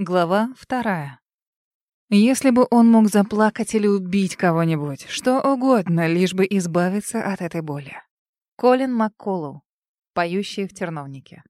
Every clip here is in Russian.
Глава вторая. Если бы он мог заплакать или убить кого-нибудь, что угодно, лишь бы избавиться от этой боли. Колин Макколлоу, поющий в терновнике.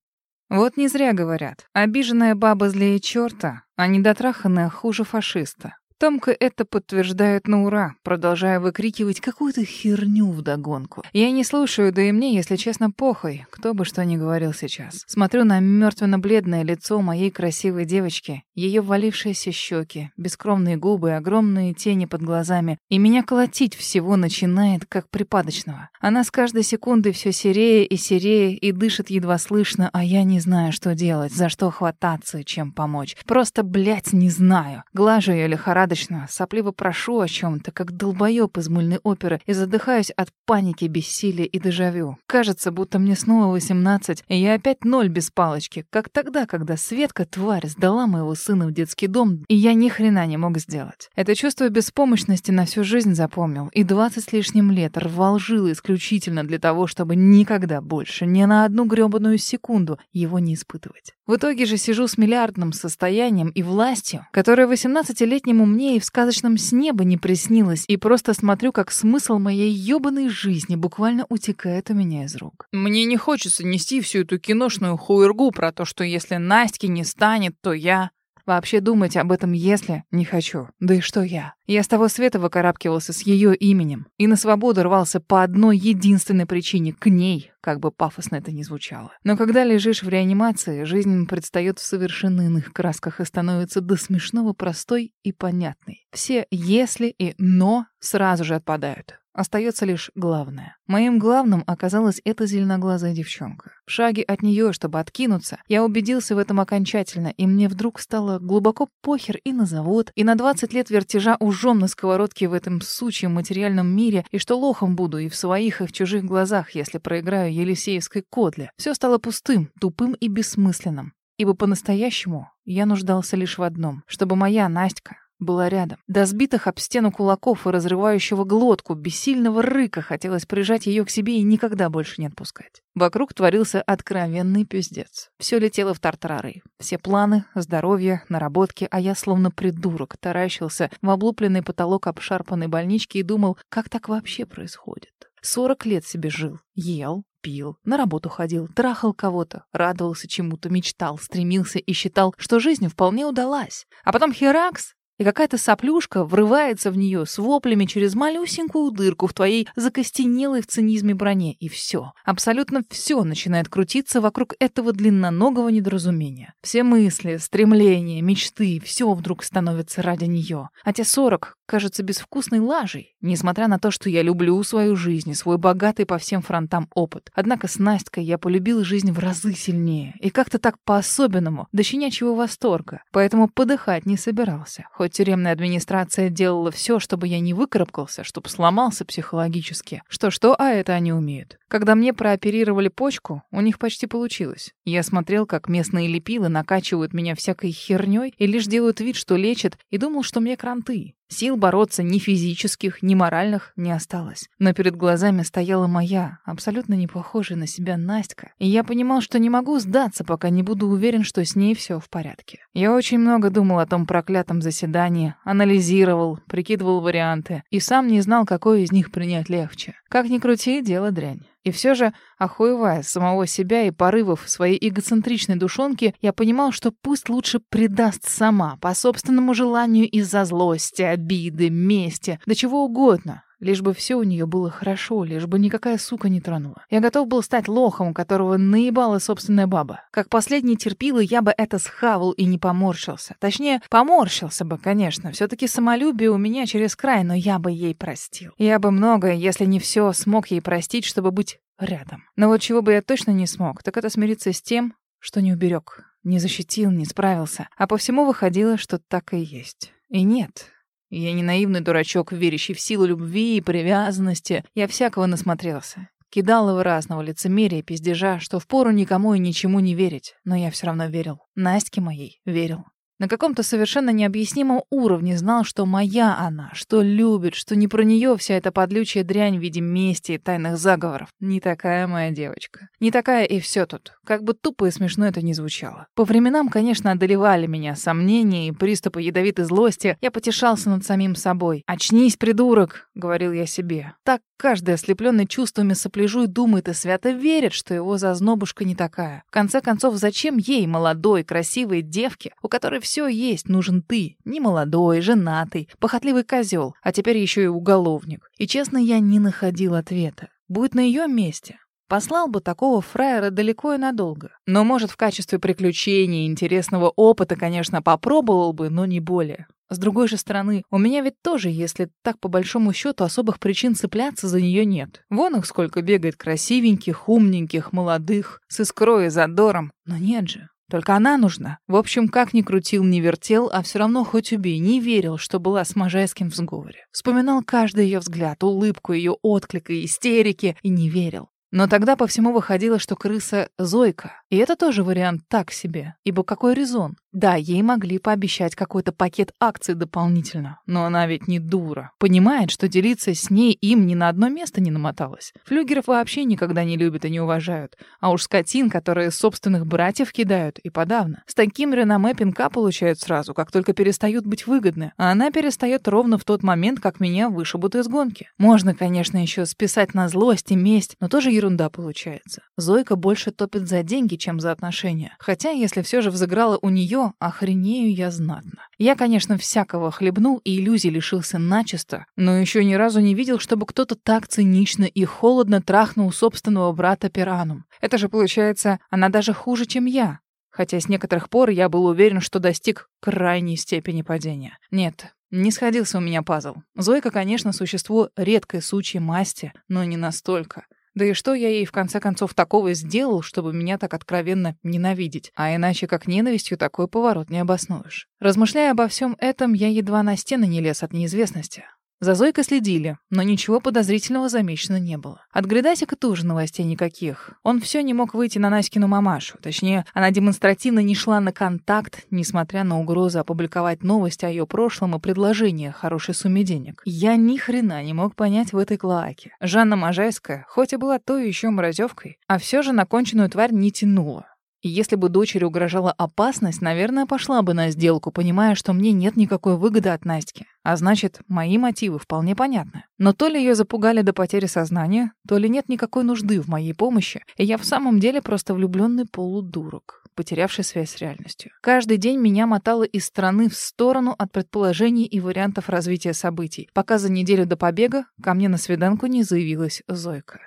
Вот не зря говорят, обиженная баба злее черта, а недотраханная хуже фашиста. Томка это подтверждает на ура, продолжая выкрикивать какую-то херню вдогонку. Я не слушаю, да и мне, если честно, похуй, кто бы что ни говорил сейчас. Смотрю на мертвенно-бледное лицо моей красивой девочки, ее валившиеся щеки, бескромные губы, огромные тени под глазами, и меня колотить всего начинает, как припадочного. Она с каждой секундой все серее и серее и дышит едва слышно, а я не знаю, что делать, за что хвататься чем помочь. Просто, блядь, не знаю. Глажу ее лихорадочно лихорадочно, сопливо прошу о чем-то, как долбоеб из мыльной оперы, и задыхаюсь от паники, бессилия и дежавю. Кажется, будто мне снова 18, и я опять ноль без палочки, как тогда, когда Светка, тварь, сдала моего сына в детский дом, и я ни хрена не мог сделать. Это чувство беспомощности на всю жизнь запомнил, и 20 с лишним лет рвал жилы исключительно для того, чтобы никогда больше, ни на одну грёбаную секунду его не испытывать. В итоге же сижу с миллиардным состоянием и властью, которая 18-летнему мне и в сказочном сне бы не приснилось, и просто смотрю, как смысл моей ёбаной жизни буквально утекает у меня из рук. Мне не хочется нести всю эту киношную хуйргу про то, что если Настя не станет, то я... Вообще думать об этом если не хочу. Да и что я? Я с того света выкарабкивался с ее именем и на свободу рвался по одной единственной причине — к ней, как бы пафосно это ни звучало. Но когда лежишь в реанимации, жизнь предстает в совершенно иных красках и становится до смешного простой и понятной. Все «если» и «но» сразу же отпадают. Остается лишь главное. Моим главным оказалась эта зеленоглазая девчонка. В шаге от нее, чтобы откинуться, я убедился в этом окончательно, и мне вдруг стало глубоко похер и на завод, и на 20 лет вертежа ужом на сковородке в этом сучьем материальном мире, и что лохом буду и в своих, и в чужих глазах, если проиграю Елисеевской кодле. Все стало пустым, тупым и бессмысленным. Ибо по-настоящему я нуждался лишь в одном, чтобы моя Настя была рядом. До сбитых об стену кулаков и разрывающего глотку, бессильного рыка хотелось прижать ее к себе и никогда больше не отпускать. Вокруг творился откровенный пиздец. Все летело в тартарары. Все планы, здоровье, наработки, а я словно придурок таращился в облупленный потолок обшарпанной больнички и думал, как так вообще происходит. Сорок лет себе жил, ел, пил, на работу ходил, трахал кого-то, радовался чему-то, мечтал, стремился и считал, что жизнь вполне удалась. А потом херакс, и какая-то соплюшка врывается в нее с воплями через малюсенькую дырку в твоей закостенелой в цинизме броне, и все, абсолютно все начинает крутиться вокруг этого длинноногого недоразумения. Все мысли, стремления, мечты, все вдруг становится ради нее. А те сорок кажется безвкусной лажей, несмотря на то, что я люблю свою жизнь и свой богатый по всем фронтам опыт. Однако с Настькой я полюбил жизнь в разы сильнее, и как-то так по-особенному, до щенячьего восторга, поэтому подыхать не собирался, хоть тюремная администрация делала все, чтобы я не выкарабкался, чтобы сломался психологически. Что-что, а это они умеют. Когда мне прооперировали почку, у них почти получилось. Я смотрел, как местные лепилы накачивают меня всякой херней и лишь делают вид, что лечат, и думал, что мне кранты. Сил бороться ни физических, ни моральных не осталось. Но перед глазами стояла моя, абсолютно не похожая на себя Настя. И я понимал, что не могу сдаться, пока не буду уверен, что с ней все в порядке. Я очень много думал о том проклятом заседании, анализировал, прикидывал варианты и сам не знал, какой из них принять легче. Как ни крути, дело дрянь. И все же, охуевая самого себя и порывов своей эгоцентричной душонки, я понимал, что пусть лучше предаст сама, по собственному желанию из-за злости, обиды, мести, да чего угодно. Лишь бы все у нее было хорошо, лишь бы никакая сука не тронула. Я готов был стать лохом, которого наебала собственная баба. Как последний терпила, я бы это схавал и не поморщился. Точнее, поморщился бы, конечно. все таки самолюбие у меня через край, но я бы ей простил. Я бы многое, если не все, смог ей простить, чтобы быть рядом. Но вот чего бы я точно не смог, так это смириться с тем, что не уберег, не защитил, не справился. А по всему выходило, что так и есть. И нет, я не наивный дурачок, верящий в силу любви и привязанности. Я всякого насмотрелся. Кидал его разного лицемерия и пиздежа, что впору никому и ничему не верить. Но я все равно верил. Настке моей верил. На каком-то совершенно необъяснимом уровне знал, что моя она, что любит, что не про нее вся эта подлючая дрянь в виде мести и тайных заговоров. Не такая моя девочка. Не такая и все тут. Как бы тупо и смешно это ни звучало. По временам, конечно, одолевали меня сомнения и приступы ядовитой злости. Я потешался над самим собой. «Очнись, придурок!» — говорил я себе. Так каждый, ослепленный чувствами сопляжуй, думает и свято верит, что его зазнобушка не такая. В конце концов, зачем ей, молодой, красивой девке, у которой все есть, нужен ты, не молодой, женатый, похотливый козел, а теперь еще и уголовник. И честно, я не находил ответа. Будет на ее месте. Послал бы такого фраера далеко и надолго. Но, может, в качестве приключений, интересного опыта, конечно, попробовал бы, но не более. С другой же стороны, у меня ведь тоже, если так по большому счету, особых причин цепляться за нее нет. Вон их сколько бегает красивеньких, умненьких, молодых, с искрой и задором. Но нет же. Только она нужна. В общем, как ни крутил, ни вертел, а все равно хоть убей, не верил, что была с Можайским в сговоре. Вспоминал каждый ее взгляд, улыбку, ее отклик и истерики, и не верил. Но тогда по всему выходило, что крыса — Зойка. И это тоже вариант так себе. Ибо какой резон? Да, ей могли пообещать какой-то пакет акций дополнительно. Но она ведь не дура. Понимает, что делиться с ней им ни на одно место не намоталась. Флюгеров вообще никогда не любят и не уважают. А уж скотин, которые собственных братьев кидают, и подавно. С таким реноме пинка получают сразу, как только перестают быть выгодны. А она перестает ровно в тот момент, как меня вышибут из гонки. Можно, конечно, еще списать на злость и месть, но тоже ерунда получается. Зойка больше топит за деньги, чем за отношения. Хотя, если все же взыграла у нее, охренею я знатно. Я, конечно, всякого хлебнул и иллюзий лишился начисто, но еще ни разу не видел, чтобы кто-то так цинично и холодно трахнул собственного брата Пиранум. Это же, получается, она даже хуже, чем я. Хотя с некоторых пор я был уверен, что достиг крайней степени падения. Нет, не сходился у меня пазл. Зойка, конечно, существо редкой сучьей масти, но не настолько. Да и что я ей в конце концов такого сделал, чтобы меня так откровенно ненавидеть? А иначе как ненавистью такой поворот не обоснуешь. Размышляя обо всем этом, я едва на стены не лез от неизвестности. За Зойкой следили, но ничего подозрительного замечено не было. От Гридасика тоже новостей никаких. Он все не мог выйти на Наськину мамашу. Точнее, она демонстративно не шла на контакт, несмотря на угрозу опубликовать новости о ее прошлом и предложение хорошей сумме денег. Я ни хрена не мог понять в этой клоаке. Жанна Можайская, хоть и была той еще мразевкой, а все же на конченую тварь не тянула. Если бы дочери угрожала опасность, наверное, пошла бы на сделку, понимая, что мне нет никакой выгоды от Настики. А значит, мои мотивы вполне понятны. Но то ли ее запугали до потери сознания, то ли нет никакой нужды в моей помощи, и я в самом деле просто влюбленный полудурок потерявший связь с реальностью. Каждый день меня мотало из страны в сторону от предположений и вариантов развития событий, пока за неделю до побега ко мне на свиданку не заявилась Зойка.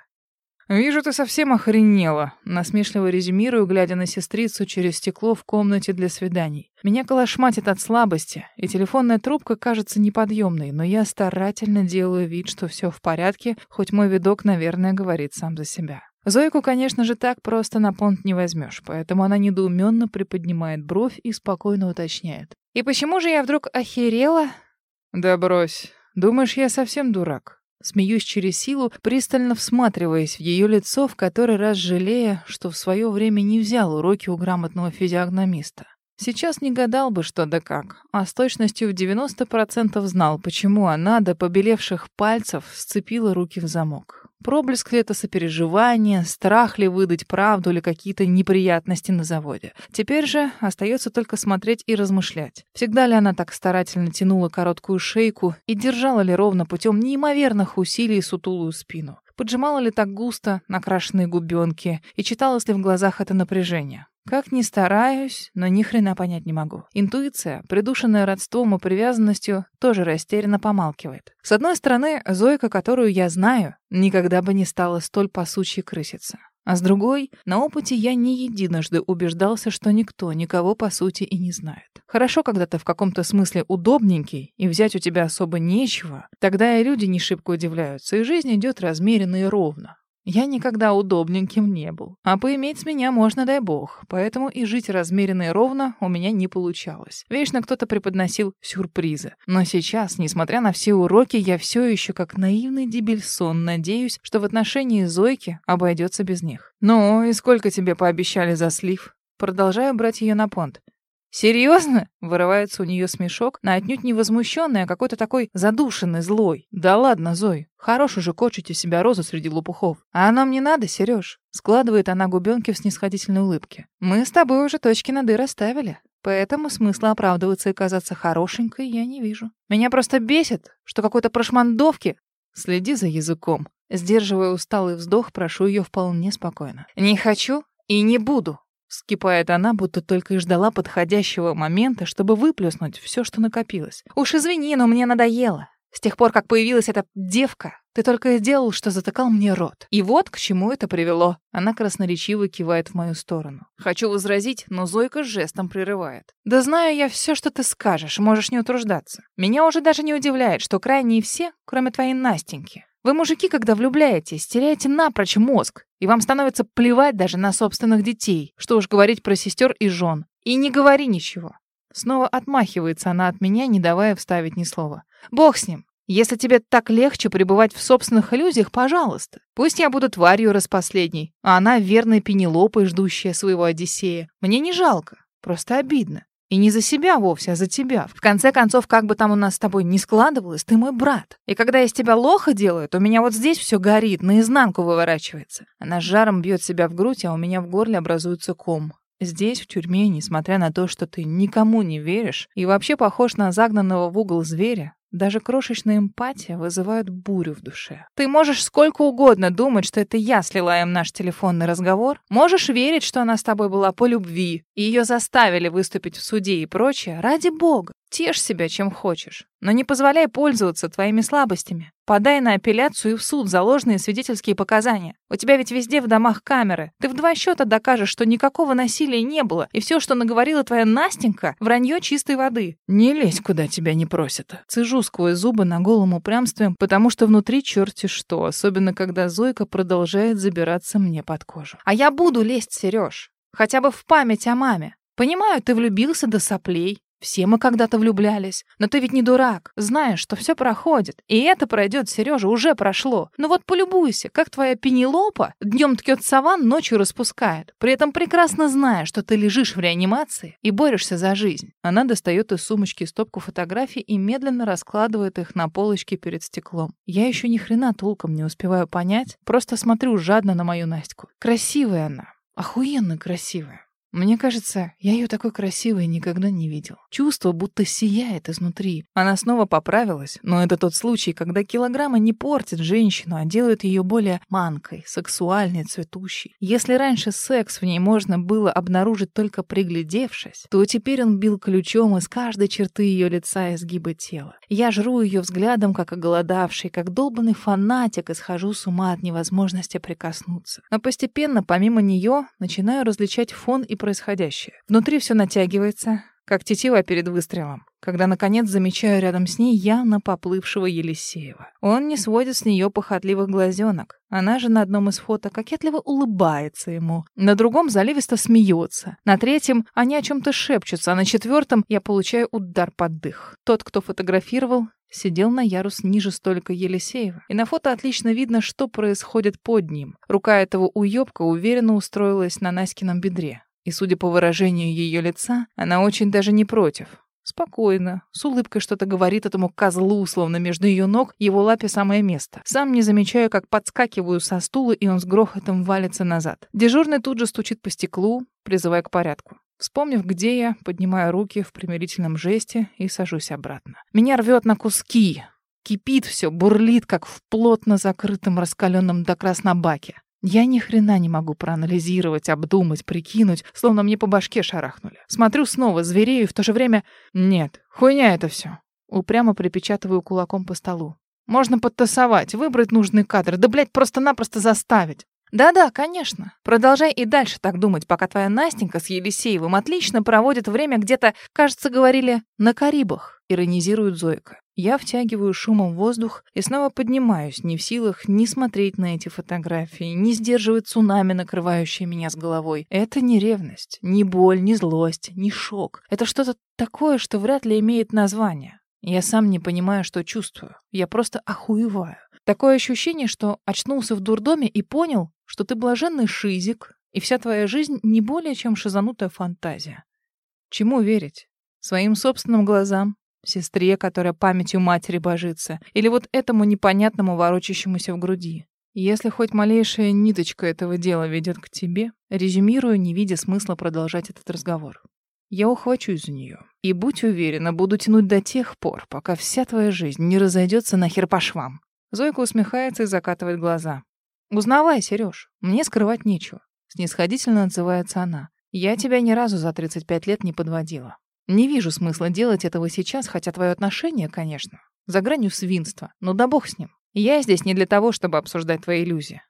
«Вижу, ты совсем охренела», — насмешливо резюмирую, глядя на сестрицу через стекло в комнате для свиданий. Меня колошматит от слабости, и телефонная трубка кажется неподъемной, но я старательно делаю вид, что все в порядке, хоть мой видок, наверное, говорит сам за себя. Зойку, конечно же, так просто на понт не возьмешь, поэтому она недоуменно приподнимает бровь и спокойно уточняет. «И почему же я вдруг охерела?» «Да брось. Думаешь, я совсем дурак?» Смеюсь через силу, пристально всматриваясь в ее лицо, в который раз жалея, что в свое время не взял уроки у грамотного физиогномиста. Сейчас не гадал бы, что да как, а с точностью в 90% знал, почему она до побелевших пальцев сцепила руки в замок. Проблеск ли это сопереживание, страх ли выдать правду или какие-то неприятности на заводе. Теперь же остается только смотреть и размышлять. Всегда ли она так старательно тянула короткую шейку и держала ли ровно путем неимоверных усилий сутулую спину? Поджимала ли так густо накрашенные губенки и читалось ли в глазах это напряжение? Как ни стараюсь, но ни хрена понять не могу. Интуиция, придушенная родством и привязанностью, тоже растерянно помалкивает. С одной стороны, Зойка, которую я знаю, никогда бы не стала столь посучей крыситься. А с другой, на опыте я не единожды убеждался, что никто никого по сути и не знает. Хорошо, когда ты в каком-то смысле удобненький, и взять у тебя особо нечего, тогда и люди не шибко удивляются, и жизнь идет размеренно и ровно. Я никогда удобненьким не был. А поиметь меня можно, дай бог. Поэтому и жить размеренно и ровно у меня не получалось. Вечно кто-то преподносил сюрпризы. Но сейчас, несмотря на все уроки, я все еще как наивный дебильсон надеюсь, что в отношении Зойки обойдется без них. «Ну, и сколько тебе пообещали за слив?» Продолжаю брать ее на понт. Серьезно? Вырывается у нее смешок, на отнюдь не возмущенный, а какой-то такой задушенный, злой. Да ладно, Зой, хорош уже кочить у себя розу среди лопухов. А оно мне надо, Сереж? Складывает она губенки в снисходительной улыбке. Мы с тобой уже точки над «и» расставили. Поэтому смысла оправдываться и казаться хорошенькой я не вижу. Меня просто бесит, что какой-то прошмандовки... Следи за языком. Сдерживая усталый вздох, прошу ее вполне спокойно. Не хочу и не буду. Вскипает она, будто только и ждала подходящего момента, чтобы выплеснуть все, что накопилось. «Уж извини, но мне надоело. С тех пор, как появилась эта девка, ты только и делал, что затыкал мне рот. И вот к чему это привело». Она красноречиво кивает в мою сторону. Хочу возразить, но Зойка жестом прерывает. «Да знаю я все, что ты скажешь, можешь не утруждаться. Меня уже даже не удивляет, что крайние все, кроме твоей Настеньки, вы, мужики, когда влюбляетесь, теряете напрочь мозг, и вам становится плевать даже на собственных детей, что уж говорить про сестер и жен. И не говори ничего. Снова отмахивается она от меня, не давая вставить ни слова. Бог с ним. Если тебе так легче пребывать в собственных иллюзиях, пожалуйста. Пусть я буду тварью распоследней, а она верной Пенелопой, ждущая своего Одиссея. Мне не жалко, просто обидно. И не за себя вовсе, а за тебя. В конце концов, как бы там у нас с тобой ни складывалось, ты мой брат. И когда я из тебя лоха делаю, то у меня вот здесь все горит, наизнанку выворачивается. Она с жаром бьет себя в грудь, а у меня в горле образуется ком. Здесь, в тюрьме, несмотря на то, что ты никому не веришь и вообще похож на загнанного в угол зверя, даже крошечная эмпатия вызывает бурю в душе. Ты можешь сколько угодно думать, что это я слила им наш телефонный разговор. Можешь верить, что она с тобой была по любви, и ее заставили выступить в суде и прочее. Ради бога. Тешь себя чем хочешь, но не позволяй пользоваться твоими слабостями. Подай на апелляцию и в суд за ложные свидетельские показания. У тебя ведь везде в домах камеры. Ты в два счета докажешь, что никакого насилия не было, и все, что наговорила твоя Настенька, вранье чистой воды. Не лезь, куда тебя не просят. Цежу сквозь зубы на голом упрямстве, потому что внутри черти что, особенно когда Зойка продолжает забираться мне под кожу. А я буду лезть, Сереж. Хотя бы в память о маме. Понимаю, ты влюбился до соплей, все мы когда-то влюблялись. Но ты ведь не дурак. Знаешь, что все проходит. И это пройдет, Сережа, уже прошло. Ну вот полюбуйся, как твоя пенелопа днем ткет саван, ночью распускает. При этом прекрасно зная, что ты лежишь в реанимации и борешься за жизнь. Она достает из сумочки стопку фотографий и медленно раскладывает их на полочке перед стеклом. Я еще ни хрена толком не успеваю понять, просто смотрю жадно на мою Настю. Красивая она. Охуенно красивая. Мне кажется, я ее такой красивой никогда не видел. Чувство будто сияет изнутри. Она снова поправилась, но это тот случай, когда килограммы не портят женщину, а делают ее более манкой, сексуальной, цветущей. Если раньше секс в ней можно было обнаружить только приглядевшись, то теперь он бил ключом из каждой черты ее лица и сгиба тела. Я жру ее взглядом, как оголодавший, как долбанный фанатик, и схожу с ума от невозможности прикоснуться. Но постепенно, помимо нее, начинаю различать фон и происходящее. Внутри все натягивается, как тетива перед выстрелом, когда, наконец, замечаю рядом с ней явно поплывшего Елисеева. Он не сводит с нее похотливых глазенок. Она же на одном из фото кокетливо улыбается ему, на другом заливисто смеется, на третьем они о чем-то шепчутся, а на четвертом я получаю удар под дых. Тот, кто фотографировал, сидел на ярус ниже столика Елисеева. И на фото отлично видно, что происходит под ним. Рука этого уёбка уверенно устроилась на Наськином бедре. И, судя по выражению ее лица, она очень даже не против. Спокойно, с улыбкой что-то говорит этому козлу, словно между ее ног его лапе самое место. Сам не замечаю, как подскакиваю со стула, и он с грохотом валится назад. Дежурный тут же стучит по стеклу, призывая к порядку. Вспомнив, где я, поднимаю руки в примирительном жесте и сажусь обратно. Меня рвет на куски. Кипит все, бурлит, как в плотно закрытом раскаленном до краснобаке. Я ни хрена не могу проанализировать, обдумать, прикинуть, словно мне по башке шарахнули. Смотрю снова, зверею, в то же время... Нет, хуйня это все. Упрямо припечатываю кулаком по столу. Можно подтасовать, выбрать нужный кадр, да, блядь, просто-напросто заставить. Да-да, конечно. Продолжай и дальше так думать, пока твоя Настенька с Елисеевым отлично проводит время где-то, кажется, говорили, на Карибах, иронизирует Зойка. Я втягиваю шумом воздух и снова поднимаюсь, не в силах ни смотреть на эти фотографии, ни сдерживать цунами, накрывающее меня с головой. Это не ревность, не боль, не злость, не шок. Это что-то такое, что вряд ли имеет название. Я сам не понимаю, что чувствую. Я просто охуеваю. Такое ощущение, что очнулся в дурдоме и понял, что ты блаженный шизик, и вся твоя жизнь не более чем шизанутая фантазия. Чему верить? Своим собственным глазам? Сестре, которая памятью матери божится? Или вот этому непонятному ворочащемуся в груди? Если хоть малейшая ниточка этого дела ведет к тебе, резюмирую, не видя смысла продолжать этот разговор. Я ухвачусь за нее. И будь уверена, буду тянуть до тех пор, пока вся твоя жизнь не разойдется нахер по швам. Зойка усмехается и закатывает глаза. «Узнавай, Сереж, мне скрывать нечего», — снисходительно отзывается она. «Я тебя ни разу за 35 лет не подводила. Не вижу смысла делать этого сейчас, хотя твое отношение, конечно, за гранью свинства, но да бог с ним. Я здесь не для того, чтобы обсуждать твои иллюзии».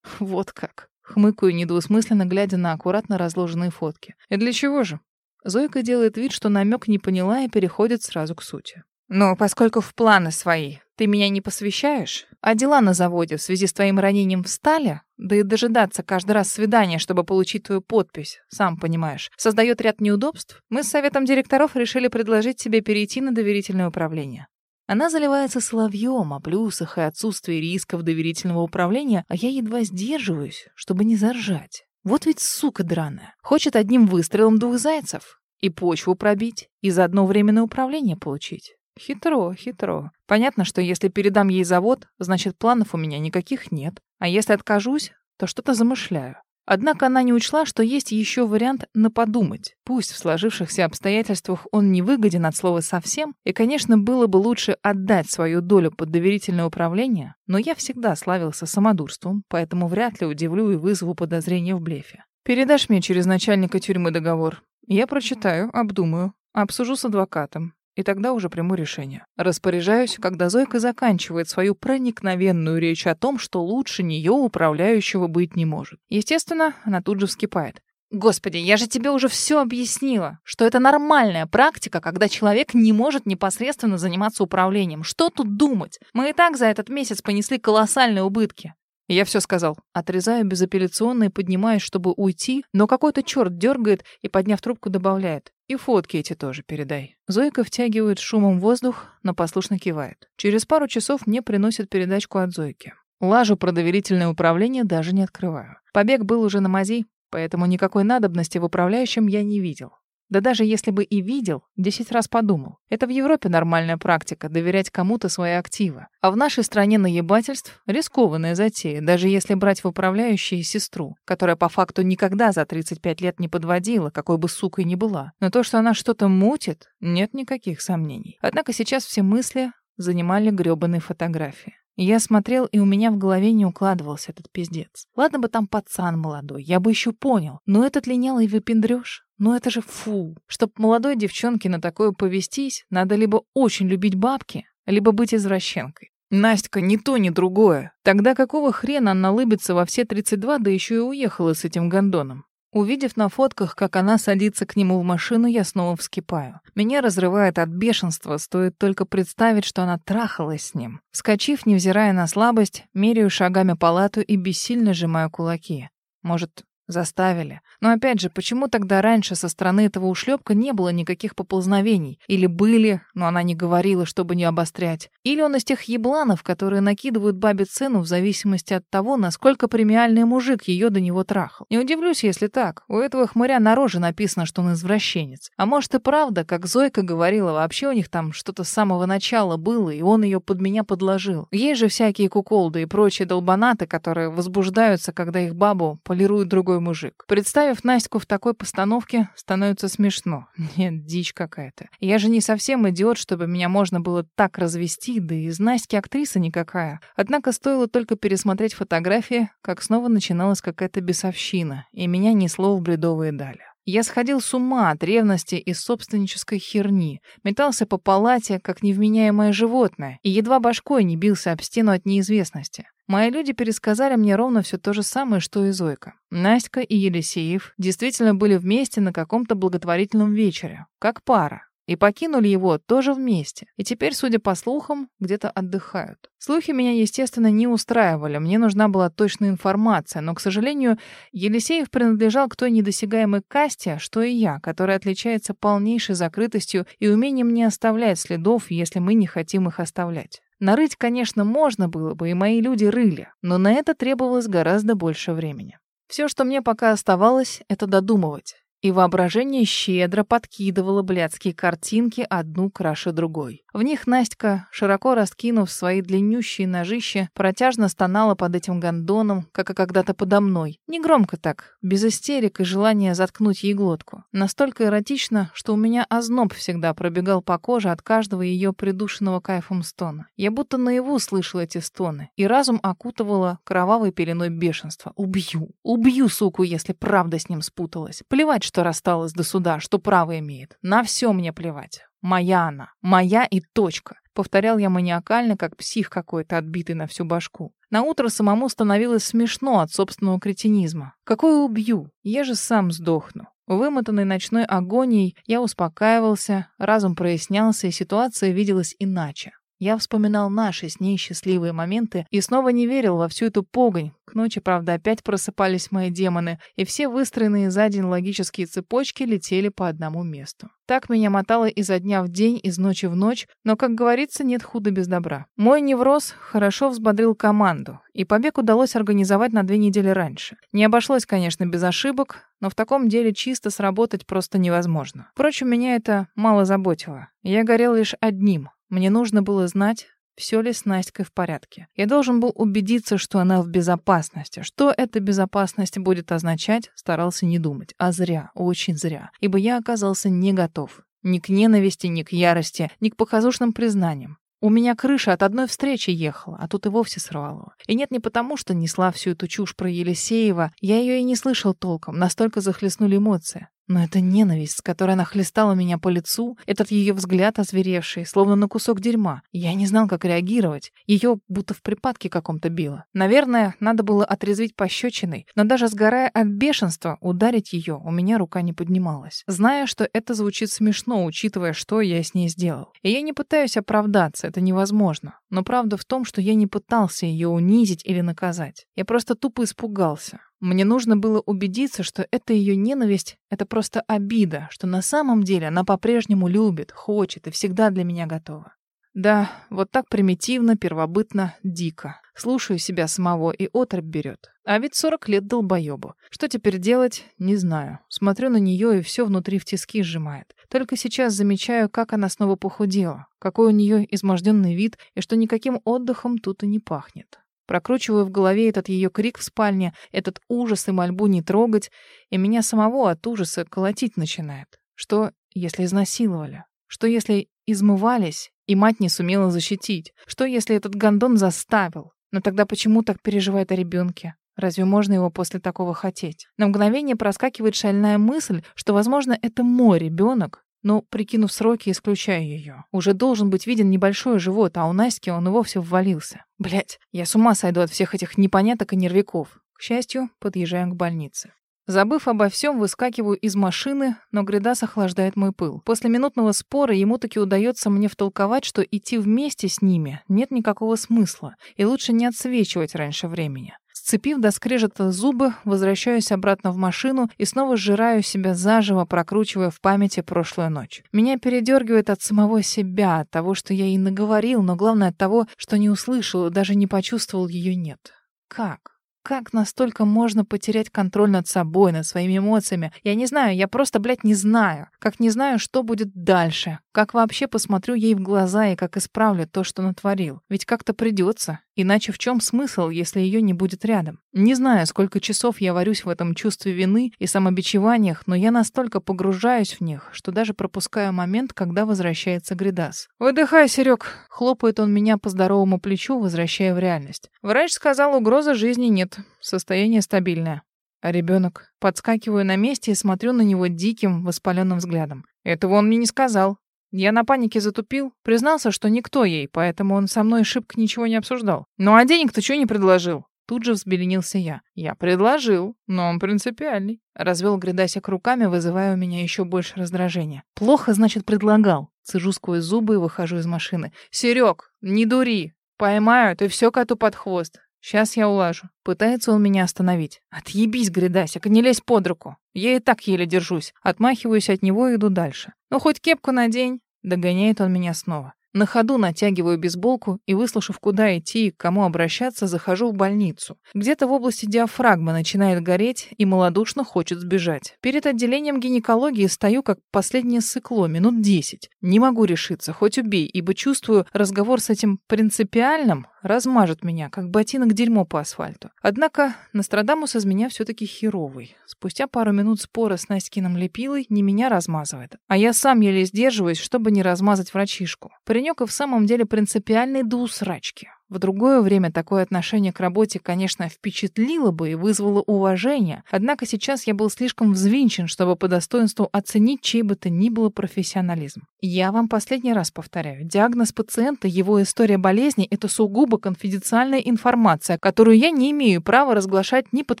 «Вот как», — хмыкаю недвусмысленно, глядя на аккуратно разложенные фотки. «И для чего же?» Зойка делает вид, что намек не поняла и переходит сразу к сути. Но поскольку в планы свои ты меня не посвящаешь, а дела на заводе в связи с твоим ранением встали, да и дожидаться каждый раз свидания, чтобы получить твою подпись, сам понимаешь, создает ряд неудобств, мы с советом директоров решили предложить тебе перейти на доверительное управление. Она заливается соловьем о плюсах и отсутствии рисков доверительного управления, а я едва сдерживаюсь, чтобы не заржать. Вот ведь сука драная. Хочет одним выстрелом двух зайцев. И почву пробить, и заодно временное управление получить. Хитро, хитро. Понятно, что если передам ей завод, значит, планов у меня никаких нет. А если откажусь, то что-то замышляю. Однако она не учла, что есть еще вариант на подумать. Пусть в сложившихся обстоятельствах он не выгоден от слова совсем, и, конечно, было бы лучше отдать свою долю под доверительное управление, но я всегда славился самодурством, поэтому вряд ли удивлю и вызову подозрения в блефе. Передашь мне через начальника тюрьмы договор? Я прочитаю, обдумаю, обсужу с адвокатом и тогда уже приму решение. Распоряжаюсь, когда Зойка заканчивает свою проникновенную речь о том, что лучше нее управляющего быть не может. Естественно, она тут же вскипает. Господи, я же тебе уже все объяснила, что это нормальная практика, когда человек не может непосредственно заниматься управлением. Что тут думать? Мы и так за этот месяц понесли колоссальные убытки. Я все сказал. Отрезаю безапелляционно и поднимаюсь, чтобы уйти, но какой-то черт дергает и, подняв трубку, добавляет. И фотки эти тоже передай. Зойка втягивает шумом воздух, но послушно кивает. Через пару часов мне приносят передачку от Зойки. Лажу про доверительное управление даже не открываю. Побег был уже на мази, поэтому никакой надобности в управляющем я не видел. Да даже если бы и видел, десять раз подумал. Это в Европе нормальная практика — доверять кому-то свои активы. А в нашей стране наебательств — рискованная затея, даже если брать в управляющие сестру, которая по факту никогда за 35 лет не подводила, какой бы сукой ни была. Но то, что она что-то мутит, нет никаких сомнений. Однако сейчас все мысли занимали грёбаные фотографии. Я смотрел, и у меня в голове не укладывался этот пиздец. Ладно бы там пацан молодой, я бы еще понял. Но этот линялый выпендрёж, ну это же фу. Чтоб молодой девчонке на такое повестись, надо либо очень любить бабки, либо быть извращенкой. Настя, ни то, ни другое. Тогда какого хрена она лыбится во все 32, да еще и уехала с этим гондоном? Увидев на фотках, как она садится к нему в машину, я снова вскипаю. Меня разрывает от бешенства, стоит только представить, что она трахалась с ним. Вскочив, невзирая на слабость, меряю шагами палату и бессильно сжимаю кулаки. Может, Заставили. Но опять же, почему тогда раньше со стороны этого ушлепка не было никаких поползновений? Или были, но она не говорила, чтобы не обострять? Или он из тех ебланов, которые накидывают бабе цену в зависимости от того, насколько премиальный мужик ее до него трахал? Не удивлюсь, если так. У этого хмыря на роже написано, что он извращенец. А может и правда, как Зойка говорила, вообще у них там что-то с самого начала было, и он ее под меня подложил. Есть же всякие куколды и прочие долбанаты, которые возбуждаются, когда их бабу полирует другой мужик. Представив Настю в такой постановке, становится смешно. Нет, дичь какая-то. Я же не совсем идиот, чтобы меня можно было так развести, да и из Настя актриса никакая. Однако стоило только пересмотреть фотографии, как снова начиналась какая-то бесовщина, и меня несло в бредовые дали. Я сходил с ума от ревности и собственнической херни, метался по палате, как невменяемое животное, и едва башкой не бился об стену от неизвестности. Мои люди пересказали мне ровно все то же самое, что и Зойка. Настя и Елисеев действительно были вместе на каком-то благотворительном вечере, как пара. И покинули его тоже вместе. И теперь, судя по слухам, где-то отдыхают. Слухи меня, естественно, не устраивали. Мне нужна была точная информация. Но, к сожалению, Елисеев принадлежал к той недосягаемой касте, что и я, которая отличается полнейшей закрытостью и умением не оставлять следов, если мы не хотим их оставлять. Нарыть, конечно, можно было бы, и мои люди рыли, но на это требовалось гораздо больше времени. Все, что мне пока оставалось, это додумывать. И воображение щедро подкидывало блядские картинки одну краше другой. В них Настя, широко раскинув свои длиннющие ножища, протяжно стонала под этим гондоном, как и когда-то подо мной. Негромко так, без истерик и желания заткнуть ей глотку. Настолько эротично, что у меня озноб всегда пробегал по коже от каждого ее придушенного кайфом стона. Я будто наяву слышала эти стоны, и разум окутывала кровавой пеленой бешенства. Убью, убью, суку, если правда с ним спуталась. Плевать, что рассталась до суда, что право имеет. На все мне плевать. Моя она. Моя и точка. Повторял я маниакально, как псих какой-то, отбитый на всю башку. На утро самому становилось смешно от собственного кретинизма. Какое убью? Я же сам сдохну. Вымотанный ночной агонией, я успокаивался, разум прояснялся, и ситуация виделась иначе. Я вспоминал наши с ней счастливые моменты и снова не верил во всю эту погонь. К ночи, правда, опять просыпались мои демоны, и все выстроенные за день логические цепочки летели по одному месту. Так меня мотало изо дня в день, из ночи в ночь, но, как говорится, нет худа без добра. Мой невроз хорошо взбодрил команду, и побег удалось организовать на две недели раньше. Не обошлось, конечно, без ошибок, но в таком деле чисто сработать просто невозможно. Впрочем, меня это мало заботило. Я горел лишь одним мне нужно было знать, все ли с Настькой в порядке. Я должен был убедиться, что она в безопасности. Что эта безопасность будет означать, старался не думать. А зря, очень зря. Ибо я оказался не готов. Ни к ненависти, ни к ярости, ни к показушным признаниям. У меня крыша от одной встречи ехала, а тут и вовсе сорвало. И нет не потому, что несла всю эту чушь про Елисеева, я ее и не слышал толком, настолько захлестнули эмоции. Но эта ненависть, с которой она хлестала меня по лицу, этот ее взгляд озверевший, словно на кусок дерьма, я не знал, как реагировать. Ее будто в припадке каком-то било. Наверное, надо было отрезвить пощечиной, но даже сгорая от бешенства, ударить ее у меня рука не поднималась. Зная, что это звучит смешно, учитывая, что я с ней сделал. И я не пытаюсь оправдаться, это невозможно. Но правда в том, что я не пытался ее унизить или наказать. Я просто тупо испугался. Мне нужно было убедиться, что это ее ненависть — это просто обида, что на самом деле она по-прежнему любит, хочет и всегда для меня готова. Да, вот так примитивно, первобытно, дико. Слушаю себя самого, и отрыв берет. А ведь сорок лет долбоебу. Что теперь делать, не знаю. Смотрю на нее, и все внутри в тиски сжимает. Только сейчас замечаю, как она снова похудела, какой у нее изможденный вид, и что никаким отдыхом тут и не пахнет. Прокручиваю в голове этот ее крик в спальне, этот ужас и мольбу не трогать, и меня самого от ужаса колотить начинает. Что, если изнасиловали? Что, если измывались, и мать не сумела защитить? Что, если этот гондон заставил? Но тогда почему так переживает о ребенке? Разве можно его после такого хотеть? На мгновение проскакивает шальная мысль, что, возможно, это мой ребенок, но, прикинув сроки, исключаю ее. Уже должен быть виден небольшой живот, а у Настики он и вовсе ввалился. Блять, я с ума сойду от всех этих непоняток и нервяков. К счастью, подъезжаем к больнице. Забыв обо всем, выскакиваю из машины, но Гридас охлаждает мой пыл. После минутного спора ему таки удается мне втолковать, что идти вместе с ними нет никакого смысла, и лучше не отсвечивать раньше времени. Сцепив до скрежета зубы, возвращаюсь обратно в машину и снова сжираю себя заживо, прокручивая в памяти прошлую ночь. Меня передергивает от самого себя, от того, что я ей наговорил, но главное от того, что не услышал даже не почувствовал ее нет. Как? Как настолько можно потерять контроль над собой, над своими эмоциями? Я не знаю, я просто, блядь, не знаю. Как не знаю, что будет дальше. Как вообще посмотрю ей в глаза и как исправлю то, что натворил. Ведь как-то придется. Иначе в чем смысл, если ее не будет рядом? Не знаю, сколько часов я варюсь в этом чувстве вины и самобичеваниях, но я настолько погружаюсь в них, что даже пропускаю момент, когда возвращается Гридас. «Выдыхай, Серег!» — хлопает он меня по здоровому плечу, возвращая в реальность. Врач сказал, угрозы жизни нет, состояние стабильное. А ребенок? Подскакиваю на месте и смотрю на него диким, воспаленным взглядом. Этого он мне не сказал. Я на панике затупил, признался, что никто ей, поэтому он со мной шибко ничего не обсуждал. Ну а денег-то что не предложил? Тут же взбеленился я. Я предложил, но он принципиальный. Развел Гридасик руками, вызывая у меня еще больше раздражения. Плохо, значит, предлагал. Цежу сквозь зубы и выхожу из машины. Серег, не дури. Поймают, и все коту под хвост. Сейчас я улажу. Пытается он меня остановить. Отъебись, Гридасик, не лезь под руку. Я и так еле держусь. Отмахиваюсь от него и иду дальше. Ну, хоть кепку надень. Догоняет он меня снова. На ходу натягиваю бейсболку и, выслушав, куда идти и к кому обращаться, захожу в больницу. Где-то в области диафрагмы начинает гореть и малодушно хочет сбежать. Перед отделением гинекологии стою как последнее сыкло, минут десять. Не могу решиться, хоть убей, ибо чувствую, разговор с этим принципиальным размажет меня, как ботинок дерьмо по асфальту. Однако Нострадамус из меня все-таки херовый. Спустя пару минут спора с Настькиным лепилой не меня размазывает, а я сам еле сдерживаюсь, чтобы не размазать врачишку. Паренек и в самом деле принципиальный до усрачки. В другое время такое отношение к работе, конечно, впечатлило бы и вызвало уважение, однако сейчас я был слишком взвинчен, чтобы по достоинству оценить чей бы то ни было профессионализм. Я вам последний раз повторяю, диагноз пациента, его история болезни — это сугубо конфиденциальная информация, которую я не имею права разглашать ни под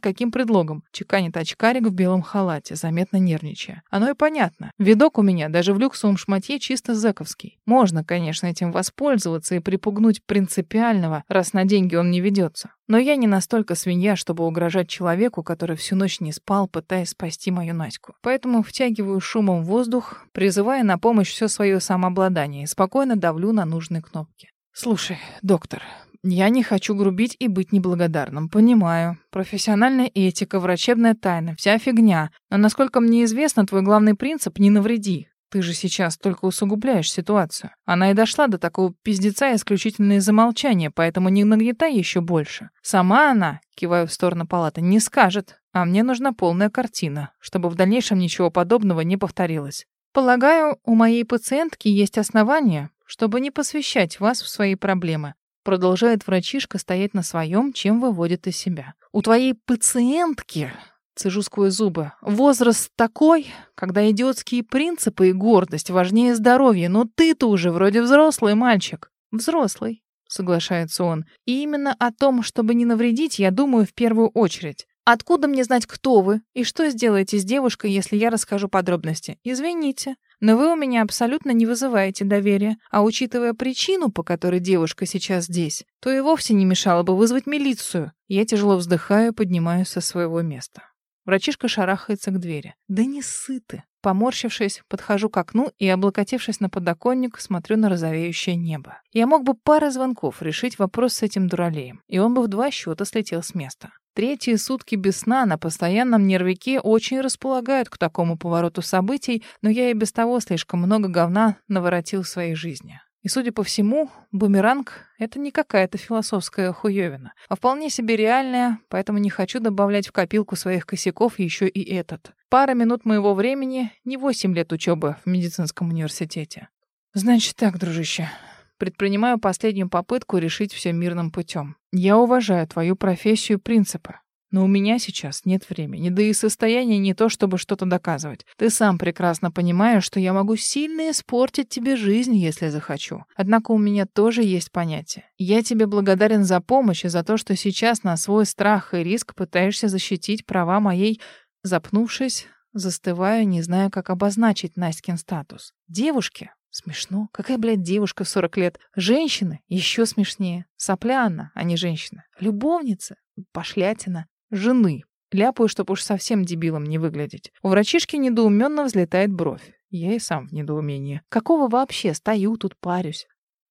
каким предлогом. Чеканит очкарик в белом халате, заметно нервничая. Оно и понятно. Видок у меня даже в люксовом шматье чисто зэковский. Можно, конечно, этим воспользоваться и припугнуть принципиально нормального, раз на деньги он не ведется. Но я не настолько свинья, чтобы угрожать человеку, который всю ночь не спал, пытаясь спасти мою Наську. Поэтому втягиваю шумом воздух, призывая на помощь все свое самообладание и спокойно давлю на нужные кнопки. «Слушай, доктор, я не хочу грубить и быть неблагодарным, понимаю. Профессиональная этика, врачебная тайна, вся фигня. Но, насколько мне известно, твой главный принцип — не навреди. Ты же сейчас только усугубляешь ситуацию. Она и дошла до такого пиздеца исключительно из-за молчания, поэтому не нагнетай еще больше. Сама она, киваю в сторону палаты, не скажет. А мне нужна полная картина, чтобы в дальнейшем ничего подобного не повторилось. Полагаю, у моей пациентки есть основания, чтобы не посвящать вас в свои проблемы. Продолжает врачишка стоять на своем, чем выводит из себя. У твоей пациентки Цежу сквозь зубы. Возраст такой, когда идиотские принципы и гордость важнее здоровья, но ты-то уже вроде взрослый мальчик. Взрослый, соглашается он. И именно о том, чтобы не навредить, я думаю в первую очередь. Откуда мне знать, кто вы и что сделаете с девушкой, если я расскажу подробности? Извините, но вы у меня абсолютно не вызываете доверия, а учитывая причину, по которой девушка сейчас здесь, то и вовсе не мешало бы вызвать милицию. Я тяжело вздыхаю, поднимаюсь со своего места. Врачишка шарахается к двери. Да не сыты. Поморщившись, подхожу к окну и, облокотившись на подоконник, смотрю на розовеющее небо. Я мог бы парой звонков решить вопрос с этим дуралеем, и он бы в два счета слетел с места. Третьи сутки без сна на постоянном нервике очень располагают к такому повороту событий, но я и без того слишком много говна наворотил в своей жизни. И, судя по всему, бумеранг — это не какая-то философская хуёвина, а вполне себе реальная, поэтому не хочу добавлять в копилку своих косяков еще и этот. Пара минут моего времени — не восемь лет учебы в медицинском университете. Значит так, дружище, предпринимаю последнюю попытку решить все мирным путем. Я уважаю твою профессию и принципы. Но у меня сейчас нет времени, да и состояние не то, чтобы что-то доказывать. Ты сам прекрасно понимаешь, что я могу сильно испортить тебе жизнь, если захочу. Однако у меня тоже есть понятие. Я тебе благодарен за помощь и за то, что сейчас на свой страх и риск пытаешься защитить права моей... Запнувшись, застываю, не знаю, как обозначить Настькин статус. Девушки? Смешно. Какая, блядь, девушка в 40 лет? Женщины? Еще смешнее. Сопля она, а не женщина. Любовница? Пошлятина жены. Ляпаю, чтоб уж совсем дебилом не выглядеть. У врачишки недоуменно взлетает бровь. Я и сам в недоумении. Какого вообще стою тут парюсь?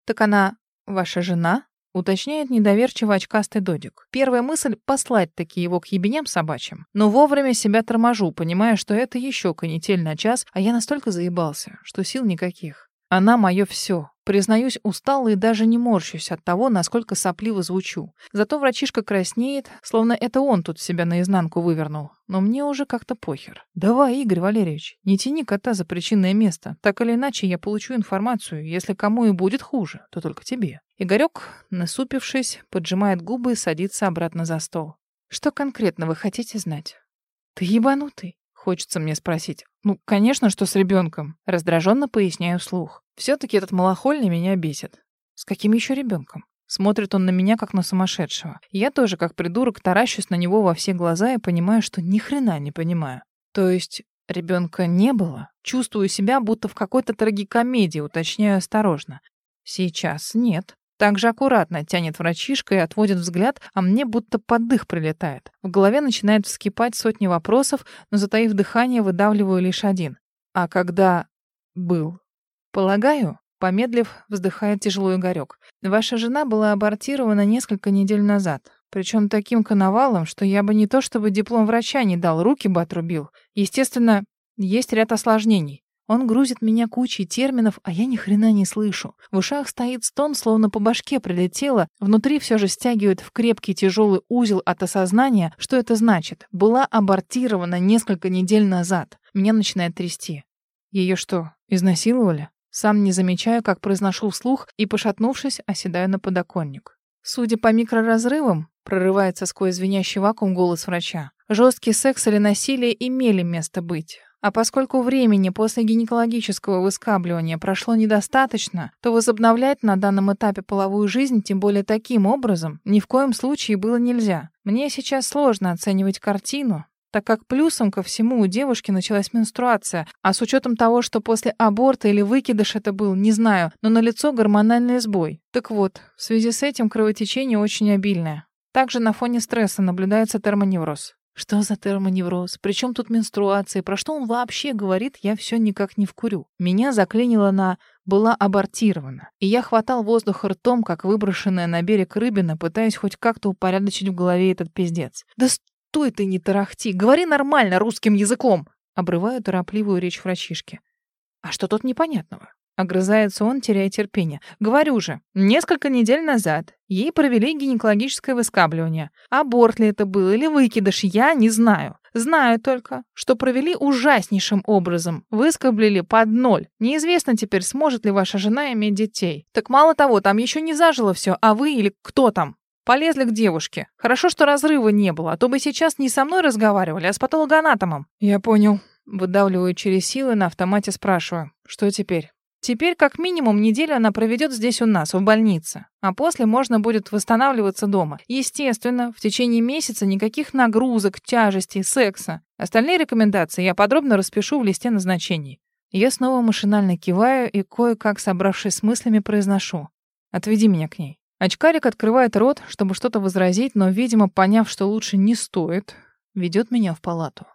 Так она ваша жена? Уточняет недоверчиво очкастый додик. Первая мысль — послать таки его к ебеням собачьим. Но вовремя себя торможу, понимая, что это еще канитель на час, а я настолько заебался, что сил никаких. Она мое все. Признаюсь, устала и даже не морщусь от того, насколько сопливо звучу. Зато врачишка краснеет, словно это он тут себя наизнанку вывернул. Но мне уже как-то похер. Давай, Игорь Валерьевич, не тяни кота за причинное место. Так или иначе, я получу информацию. Если кому и будет хуже, то только тебе. Игорек, насупившись, поджимает губы и садится обратно за стол. Что конкретно вы хотите знать? Ты ебанутый. Хочется мне спросить. Ну, конечно, что с ребенком. Раздраженно поясняю вслух. Все-таки этот малохольный меня бесит. С каким еще ребенком? Смотрит он на меня, как на сумасшедшего. Я тоже, как придурок, таращусь на него во все глаза и понимаю, что ни хрена не понимаю. То есть ребенка не было? Чувствую себя, будто в какой-то трагикомедии, уточняю осторожно. Сейчас нет. Так же аккуратно тянет врачишка и отводит взгляд, а мне будто под дых прилетает. В голове начинает вскипать сотни вопросов, но, затаив дыхание, выдавливаю лишь один. А когда был? Полагаю, Помедлив, вздыхает тяжело Игорек. Ваша жена была абортирована несколько недель назад. Причем таким коновалом, что я бы не то чтобы диплом врача не дал, руки бы отрубил. Естественно, есть ряд осложнений. Он грузит меня кучей терминов, а я ни хрена не слышу. В ушах стоит стон, словно по башке прилетело, внутри все же стягивает в крепкий тяжелый узел от осознания, что это значит. Была абортирована несколько недель назад. Меня начинает трясти. Ее что, изнасиловали? Сам не замечаю, как произношу вслух и, пошатнувшись, оседаю на подоконник. Судя по микроразрывам, прорывается сквозь звенящий вакуум голос врача. Жесткий секс или насилие имели место быть. А поскольку времени после гинекологического выскабливания прошло недостаточно, то возобновлять на данном этапе половую жизнь, тем более таким образом, ни в коем случае было нельзя. Мне сейчас сложно оценивать картину, так как плюсом ко всему у девушки началась менструация, а с учетом того, что после аборта или выкидыш это был, не знаю, но налицо гормональный сбой. Так вот, в связи с этим кровотечение очень обильное. Также на фоне стресса наблюдается термоневроз. Что за термоневроз? Причем тут менструация? Про что он вообще говорит, я все никак не вкурю. Меня заклинило на «была абортирована». И я хватал воздух ртом, как выброшенная на берег рыбина, пытаясь хоть как-то упорядочить в голове этот пиздец. «Да стой ты, не тарахти! Говори нормально, русским языком!» Обрываю торопливую речь врачишки. «А что тут непонятного?» Огрызается он, теряя терпение. Говорю же, несколько недель назад ей провели гинекологическое выскабливание. Аборт ли это был или выкидыш, я не знаю. Знаю только, что провели ужаснейшим образом. Выскоблили под ноль. Неизвестно теперь, сможет ли ваша жена иметь детей. Так мало того, там еще не зажило все, а вы или кто там? Полезли к девушке. Хорошо, что разрыва не было, а то бы сейчас не со мной разговаривали, а с патологоанатомом. Я понял. Выдавливаю через силы, на автомате спрашиваю. Что теперь? Теперь как минимум неделю она проведет здесь у нас, в больнице. А после можно будет восстанавливаться дома. Естественно, в течение месяца никаких нагрузок, тяжестей, секса. Остальные рекомендации я подробно распишу в листе назначений. Я снова машинально киваю и, кое-как собравшись с мыслями, произношу. «Отведи меня к ней». Очкарик открывает рот, чтобы что-то возразить, но, видимо, поняв, что лучше не стоит, ведет меня в палату.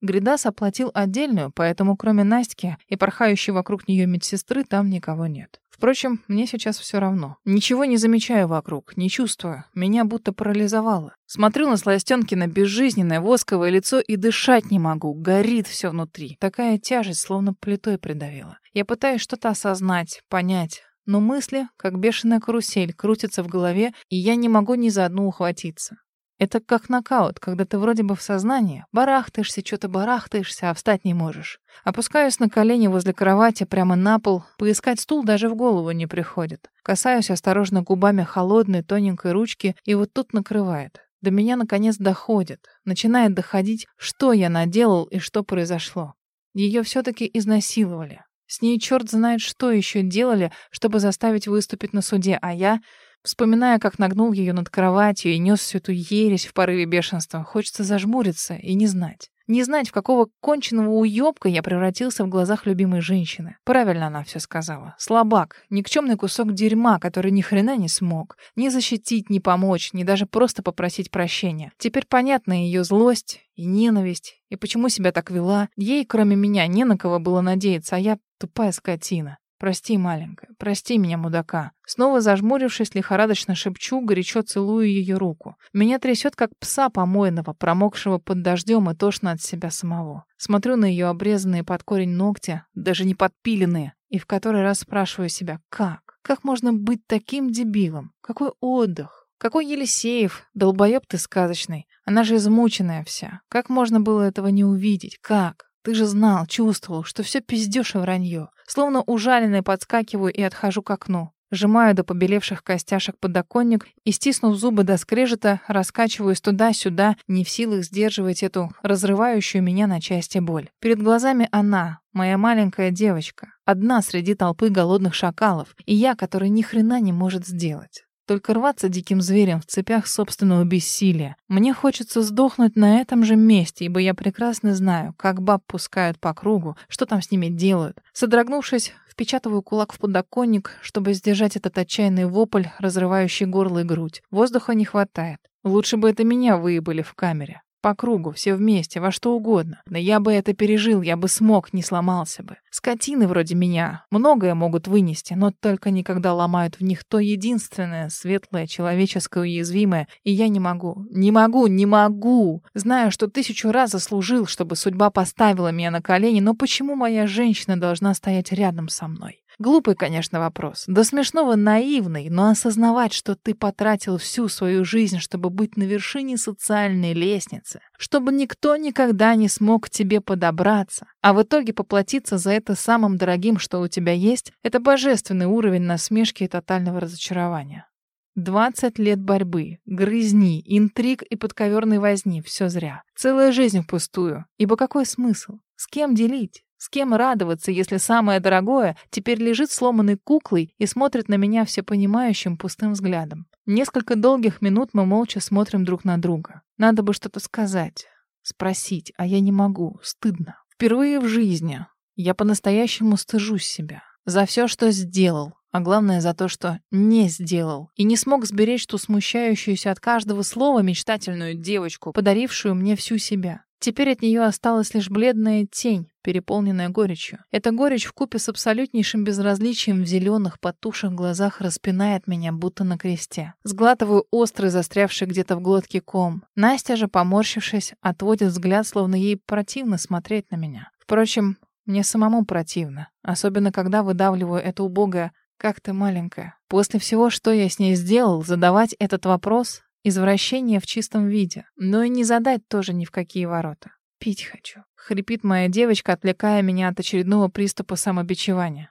Гридас оплатил отдельную, поэтому кроме Настики и порхающей вокруг нее медсестры там никого нет. Впрочем, мне сейчас все равно. Ничего не замечаю вокруг, не чувствую. Меня будто парализовало. Смотрю на Сластенкино безжизненное восковое лицо и дышать не могу. Горит все внутри. Такая тяжесть, словно плитой придавила. Я пытаюсь что-то осознать, понять. Но мысли, как бешеная карусель, крутятся в голове, и я не могу ни за одну ухватиться. Это как нокаут, когда ты вроде бы в сознании, барахтаешься, что-то барахтаешься, а встать не можешь. Опускаюсь на колени возле кровати, прямо на пол. Поискать стул даже в голову не приходит. Касаюсь осторожно губами холодной, тоненькой ручки, и вот тут накрывает. До меня наконец доходит. Начинает доходить, что я наделал и что произошло. Ее все-таки изнасиловали. С ней черт знает, что еще делали, чтобы заставить выступить на суде, а я Вспоминая, как нагнул ее над кроватью и нес всю эту ересь в порыве бешенства, хочется зажмуриться и не знать. Не знать, в какого конченного уёбка я превратился в глазах любимой женщины. Правильно она все сказала. Слабак, никчемный кусок дерьма, который ни хрена не смог. Ни защитить, ни помочь, ни даже просто попросить прощения. Теперь понятна ее злость и ненависть, и почему себя так вела. Ей, кроме меня, не на кого было надеяться, а я тупая скотина. «Прости, маленькая, прости меня, мудака». Снова зажмурившись, лихорадочно шепчу, горячо целую ее руку. Меня трясет, как пса помойного, промокшего под дождем и тошно от себя самого. Смотрю на ее обрезанные под корень ногти, даже не подпиленные, и в который раз спрашиваю себя, как? Как можно быть таким дебилом? Какой отдых? Какой Елисеев? Долбоеб ты сказочный. Она же измученная вся. Как можно было этого не увидеть? Как? Ты же знал, чувствовал, что все пиздешь и вранье. Словно ужаленный подскакиваю и отхожу к окну. Сжимаю до побелевших костяшек подоконник и, стиснув зубы до скрежета, раскачиваюсь туда-сюда, не в силах сдерживать эту разрывающую меня на части боль. Перед глазами она, моя маленькая девочка, одна среди толпы голодных шакалов, и я, который ни хрена не может сделать. Только рваться диким зверем в цепях собственного бессилия. Мне хочется сдохнуть на этом же месте, ибо я прекрасно знаю, как баб пускают по кругу, что там с ними делают. Содрогнувшись, впечатываю кулак в подоконник, чтобы сдержать этот отчаянный вопль, разрывающий горло и грудь. Воздуха не хватает. Лучше бы это меня выебали в камере. По кругу, все вместе, во что угодно. Да я бы это пережил, я бы смог, не сломался бы. Скотины вроде меня многое могут вынести, но только никогда ломают в них то единственное, светлое, человеческое, уязвимое. И я не могу, не могу, не могу. Знаю, что тысячу раз заслужил, чтобы судьба поставила меня на колени, но почему моя женщина должна стоять рядом со мной? Глупый, конечно, вопрос. До смешного наивный, но осознавать, что ты потратил всю свою жизнь, чтобы быть на вершине социальной лестницы, чтобы никто никогда не смог к тебе подобраться, а в итоге поплатиться за это самым дорогим, что у тебя есть, это божественный уровень насмешки и тотального разочарования. 20 лет борьбы, грызни, интриг и подковерной возни — все зря. Целая жизнь впустую. Ибо какой смысл? С кем делить? С кем радоваться, если самое дорогое теперь лежит сломанной куклой и смотрит на меня всепонимающим пустым взглядом? Несколько долгих минут мы молча смотрим друг на друга. Надо бы что-то сказать, спросить, а я не могу, стыдно. Впервые в жизни я по-настоящему стыжусь себя за все, что сделал, а главное за то, что не сделал, и не смог сберечь ту смущающуюся от каждого слова мечтательную девочку, подарившую мне всю себя. Теперь от нее осталась лишь бледная тень, переполненная горечью. Эта горечь вкупе с абсолютнейшим безразличием в зеленых, потухших глазах распинает меня, будто на кресте. Сглатываю острый, застрявший где-то в глотке ком. Настя же, поморщившись, отводит взгляд, словно ей противно смотреть на меня. Впрочем, мне самому противно, особенно когда выдавливаю это убогое «как ты маленькая». После всего, что я с ней сделал, задавать этот вопрос Извращение в чистом виде. Но и не задать тоже ни в какие ворота. Пить хочу. Хрипит моя девочка, отвлекая меня от очередного приступа самобичевания.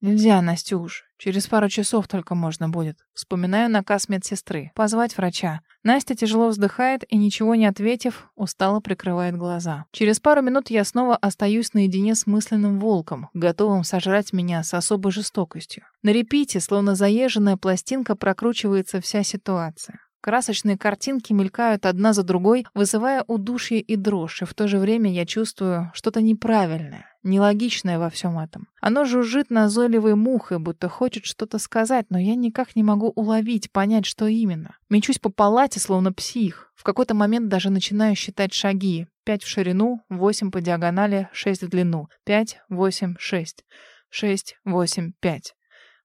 Нельзя, Настюш. Через пару часов только можно будет. Вспоминаю наказ медсестры. Позвать врача. Настя тяжело вздыхает и, ничего не ответив, устало прикрывает глаза. Через пару минут я снова остаюсь наедине с мысленным волком, готовым сожрать меня с особой жестокостью. На репите, словно заезженная пластинка, прокручивается вся ситуация. Красочные картинки мелькают одна за другой, вызывая удушье и дрожь, и в то же время я чувствую что-то неправильное, нелогичное во всем этом. Оно жужжит назойливой мухой, будто хочет что-то сказать, но я никак не могу уловить, понять, что именно. Мечусь по палате, словно псих. В какой-то момент даже начинаю считать шаги. Пять в ширину, восемь по диагонали, шесть в длину. Пять, восемь, шесть. Шесть, восемь, пять.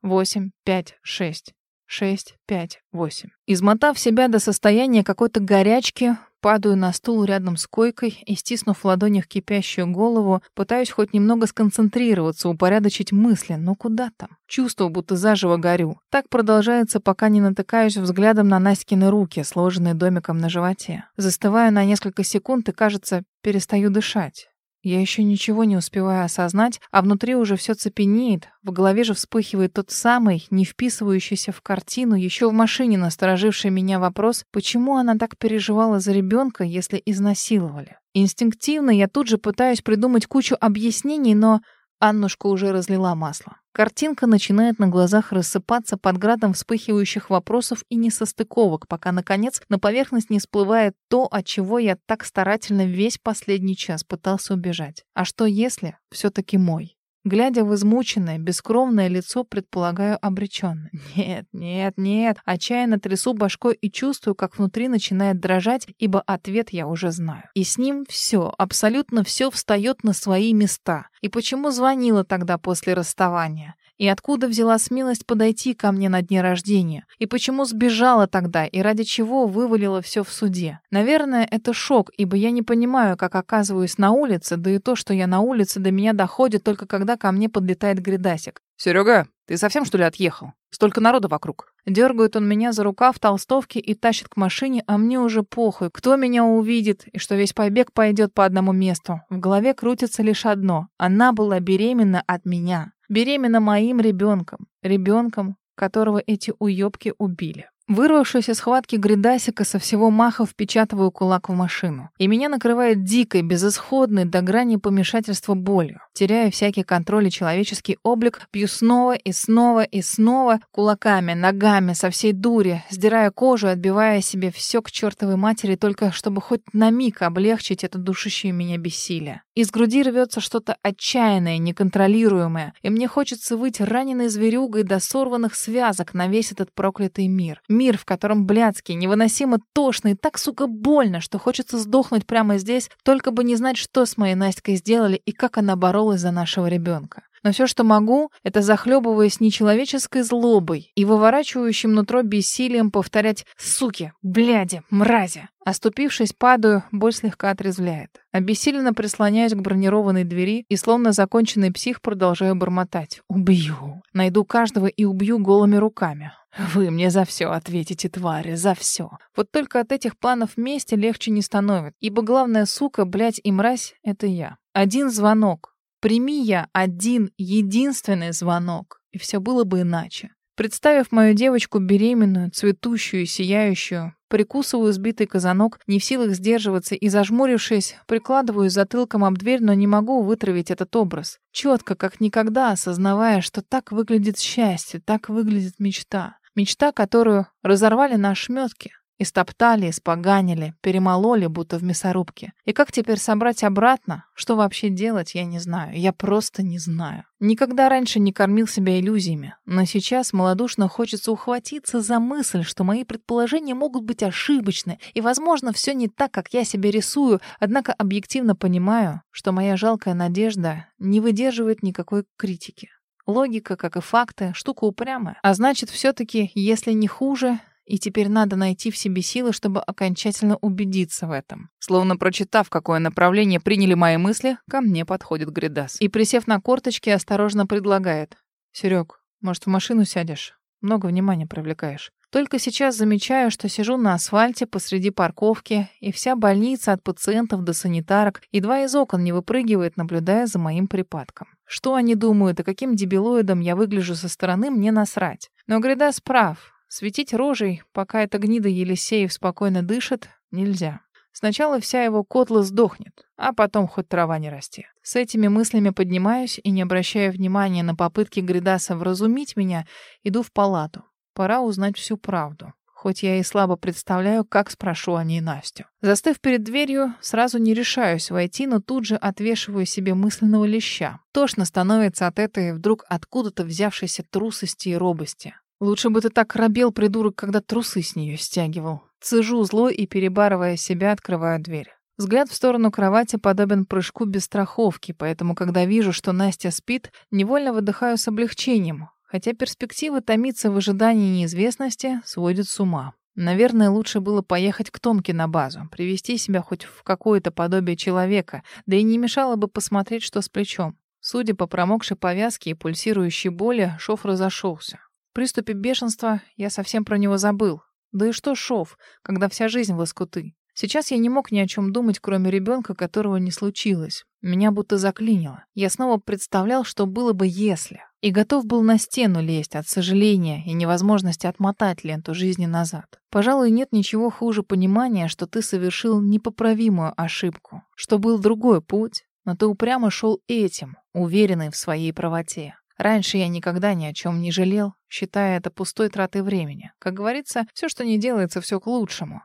Восемь, пять, шесть шесть, пять, восемь. Измотав себя до состояния какой-то горячки, падаю на стул рядом с койкой и, стиснув в ладонях кипящую голову, пытаюсь хоть немного сконцентрироваться, упорядочить мысли, но куда там? Чувствую, будто заживо горю. Так продолжается, пока не натыкаюсь взглядом на Настькины руки, сложенные домиком на животе. Застываю на несколько секунд и, кажется, перестаю дышать. Я еще ничего не успеваю осознать, а внутри уже все цепенеет, в голове же вспыхивает тот самый, не вписывающийся в картину, еще в машине настороживший меня вопрос, почему она так переживала за ребенка, если изнасиловали. Инстинктивно я тут же пытаюсь придумать кучу объяснений, но Аннушка уже разлила масло. Картинка начинает на глазах рассыпаться под градом вспыхивающих вопросов и несостыковок, пока, наконец, на поверхность не всплывает то, от чего я так старательно весь последний час пытался убежать. А что если все-таки мой? Глядя в измученное, бескровное лицо, предполагаю обреченно. Нет, нет, нет. Отчаянно трясу башкой и чувствую, как внутри начинает дрожать, ибо ответ я уже знаю. И с ним все, абсолютно все встает на свои места. И почему звонила тогда после расставания? И откуда взяла смелость подойти ко мне на дне рождения? И почему сбежала тогда? И ради чего вывалила все в суде? Наверное, это шок, ибо я не понимаю, как оказываюсь на улице, да и то, что я на улице, до меня доходит только когда ко мне подлетает гридасик. «Серега, ты совсем, что ли, отъехал? Столько народа вокруг». Дергает он меня за рукав толстовки и тащит к машине, а мне уже похуй, кто меня увидит, и что весь побег пойдет по одному месту. В голове крутится лишь одно. Она была беременна от меня. Беременна моим ребенком. Ребенком, которого эти уёбки убили. Вырвавшись из схватки гридасика, со всего маха впечатываю кулак в машину. И меня накрывает дикой, безысходной, до грани помешательства болью. Теряя всякий контроль и человеческий облик, пью снова и снова и снова, кулаками, ногами, со всей дури, сдирая кожу, отбивая себе все к чертовой матери, только чтобы хоть на миг облегчить это душащее меня бессилие. Из груди рвется что-то отчаянное, неконтролируемое, и мне хочется выйти раненой зверюгой до сорванных связок на весь этот проклятый мир. Мир, в котором блядский, невыносимо тошно и так, сука, больно, что хочется сдохнуть прямо здесь, только бы не знать, что с моей Настькой сделали и как она боролась за нашего ребенка. Но все, что могу, это захлебываясь нечеловеческой злобой и выворачивающим нутро бессилием повторять «суки», «бляди», «мрази». Оступившись, падаю, боль слегка отрезвляет. Обессиленно прислоняюсь к бронированной двери и, словно законченный псих, продолжаю бормотать. «Убью! Найду каждого и убью голыми руками. Вы мне за все ответите, твари, за все. Вот только от этих планов вместе легче не становится, ибо главная сука, блядь и мразь — это я. Один звонок, Прими я один, единственный звонок, и все было бы иначе. Представив мою девочку беременную, цветущую, сияющую, прикусываю сбитый казанок, не в силах сдерживаться и, зажмурившись, прикладываю затылком об дверь, но не могу вытравить этот образ. Четко, как никогда, осознавая, что так выглядит счастье, так выглядит мечта. Мечта, которую разорвали на ошметки, Истоптали, испоганили, перемололи, будто в мясорубке. И как теперь собрать обратно? Что вообще делать, я не знаю. Я просто не знаю. Никогда раньше не кормил себя иллюзиями. Но сейчас малодушно хочется ухватиться за мысль, что мои предположения могут быть ошибочны. И, возможно, все не так, как я себе рисую. Однако объективно понимаю, что моя жалкая надежда не выдерживает никакой критики. Логика, как и факты, штука упрямая. А значит, все-таки, если не хуже, и теперь надо найти в себе силы, чтобы окончательно убедиться в этом. Словно прочитав, какое направление приняли мои мысли, ко мне подходит Гридас. И, присев на корточки, осторожно предлагает. «Серёг, может, в машину сядешь? Много внимания привлекаешь». Только сейчас замечаю, что сижу на асфальте посреди парковки, и вся больница от пациентов до санитарок едва из окон не выпрыгивает, наблюдая за моим припадком. Что они думают и каким дебилоидом я выгляжу со стороны, мне насрать. Но Гридас прав. Светить рожей, пока эта гнида Елисеев спокойно дышит, нельзя. Сначала вся его котла сдохнет, а потом хоть трава не расти. С этими мыслями поднимаюсь и, не обращая внимания на попытки Гридаса вразумить меня, иду в палату. Пора узнать всю правду. Хоть я и слабо представляю, как спрошу о ней Настю. Застыв перед дверью, сразу не решаюсь войти, но тут же отвешиваю себе мысленного леща. Тошно становится от этой вдруг откуда-то взявшейся трусости и робости. Лучше бы ты так робел, придурок, когда трусы с нее стягивал. Цежу зло и, перебарывая себя, открываю дверь. Взгляд в сторону кровати подобен прыжку без страховки, поэтому, когда вижу, что Настя спит, невольно выдыхаю с облегчением, хотя перспектива томиться в ожидании неизвестности сводит с ума. Наверное, лучше было поехать к Томке на базу, привести себя хоть в какое-то подобие человека, да и не мешало бы посмотреть, что с плечом. Судя по промокшей повязке и пульсирующей боли, шов разошелся. Приступе бешенства я совсем про него забыл. Да и что шов, когда вся жизнь в лоскуты. Сейчас я не мог ни о чем думать, кроме ребенка, которого не случилось. Меня будто заклинило. Я снова представлял, что было бы если. И готов был на стену лезть от сожаления и невозможности отмотать ленту жизни назад. Пожалуй, нет ничего хуже понимания, что ты совершил непоправимую ошибку, что был другой путь, но ты упрямо шел этим, уверенный в своей правоте. Раньше я никогда ни о чем не жалел, считая это пустой тратой времени. Как говорится, все, что не делается, все к лучшему.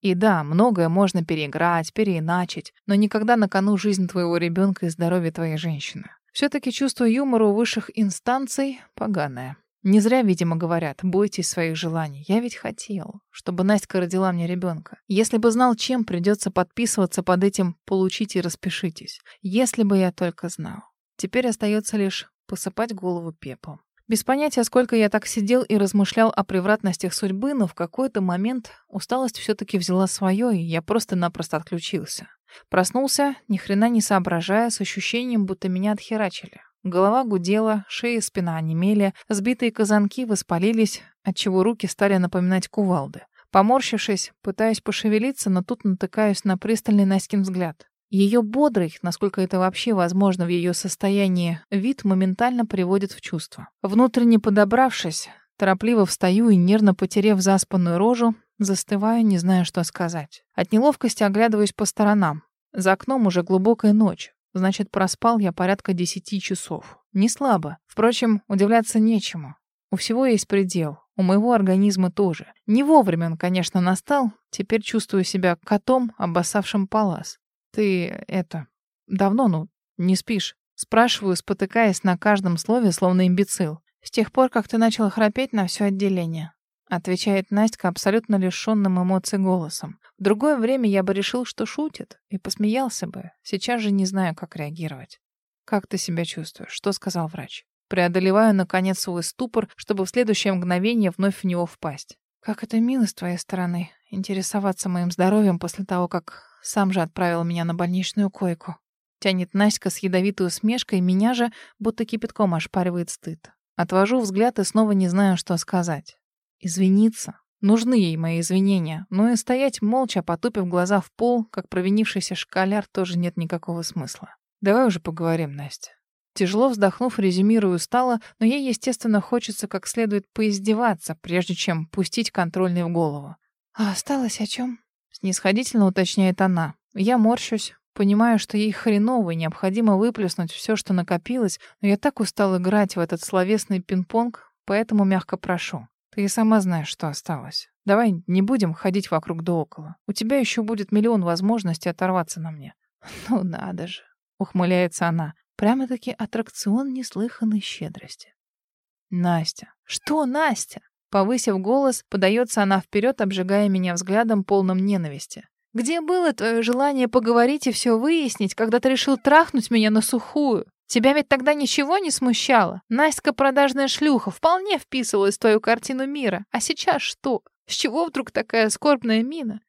И да, многое можно переиграть, переиначить, но никогда на кону жизнь твоего ребенка и здоровье твоей женщины. Все-таки чувство юмора у высших инстанций поганое. Не зря, видимо, говорят, бойтесь своих желаний. Я ведь хотел, чтобы Настя родила мне ребенка. Если бы знал, чем придется подписываться под этим «получите и распишитесь». Если бы я только знал. Теперь остается лишь посыпать голову пеплом. Без понятия, сколько я так сидел и размышлял о превратностях судьбы, но в какой-то момент усталость все-таки взяла свое, и я просто-напросто отключился. Проснулся, ни хрена не соображая, с ощущением, будто меня отхерачили. Голова гудела, шея и спина онемели, сбитые казанки воспалились, отчего руки стали напоминать кувалды. Поморщившись, пытаюсь пошевелиться, но тут натыкаюсь на пристальный Наськин взгляд. Ее бодрый, насколько это вообще возможно в ее состоянии, вид моментально приводит в чувство. Внутренне подобравшись, торопливо встаю и, нервно потерев заспанную рожу, застываю, не зная, что сказать. От неловкости оглядываюсь по сторонам. За окном уже глубокая ночь. Значит, проспал я порядка десяти часов. Не слабо. Впрочем, удивляться нечему. У всего есть предел. У моего организма тоже. Не вовремя он, конечно, настал. Теперь чувствую себя котом, обоссавшим палас. «Ты это... давно, ну, не спишь?» Спрашиваю, спотыкаясь на каждом слове, словно имбецил. «С тех пор, как ты начал храпеть на все отделение». отвечает Настя абсолютно лишенным эмоций голосом. В другое время я бы решил, что шутит, и посмеялся бы. Сейчас же не знаю, как реагировать. Как ты себя чувствуешь? Что сказал врач? Преодолеваю, наконец, свой ступор, чтобы в следующее мгновение вновь в него впасть. Как это мило с твоей стороны, интересоваться моим здоровьем после того, как сам же отправил меня на больничную койку. Тянет Наська с ядовитой усмешкой, меня же будто кипятком ошпаривает стыд. Отвожу взгляд и снова не знаю, что сказать. Извиниться. Нужны ей мои извинения, но и стоять молча, потупив глаза в пол, как провинившийся школяр, тоже нет никакого смысла. Давай уже поговорим, Настя. Тяжело вздохнув, резюмирую устало, но ей, естественно, хочется как следует поиздеваться, прежде чем пустить контрольный в голову. «А осталось о чем?» — снисходительно уточняет она. Я морщусь, понимаю, что ей хреново необходимо выплеснуть все, что накопилось, но я так устал играть в этот словесный пинг-понг, поэтому мягко прошу. Ты и сама знаешь, что осталось. Давай не будем ходить вокруг да около. У тебя еще будет миллион возможностей оторваться на мне. Ну надо же, ухмыляется она. Прямо-таки аттракцион неслыханной щедрости. Настя. Что, Настя? Повысив голос, подается она вперед, обжигая меня взглядом, полным ненависти. «Где было твое желание поговорить и все выяснить, когда ты решил трахнуть меня на сухую? Тебя ведь тогда ничего не смущало? Настя продажная шлюха вполне вписывалась в твою картину мира. А сейчас что? С чего вдруг такая скорбная мина?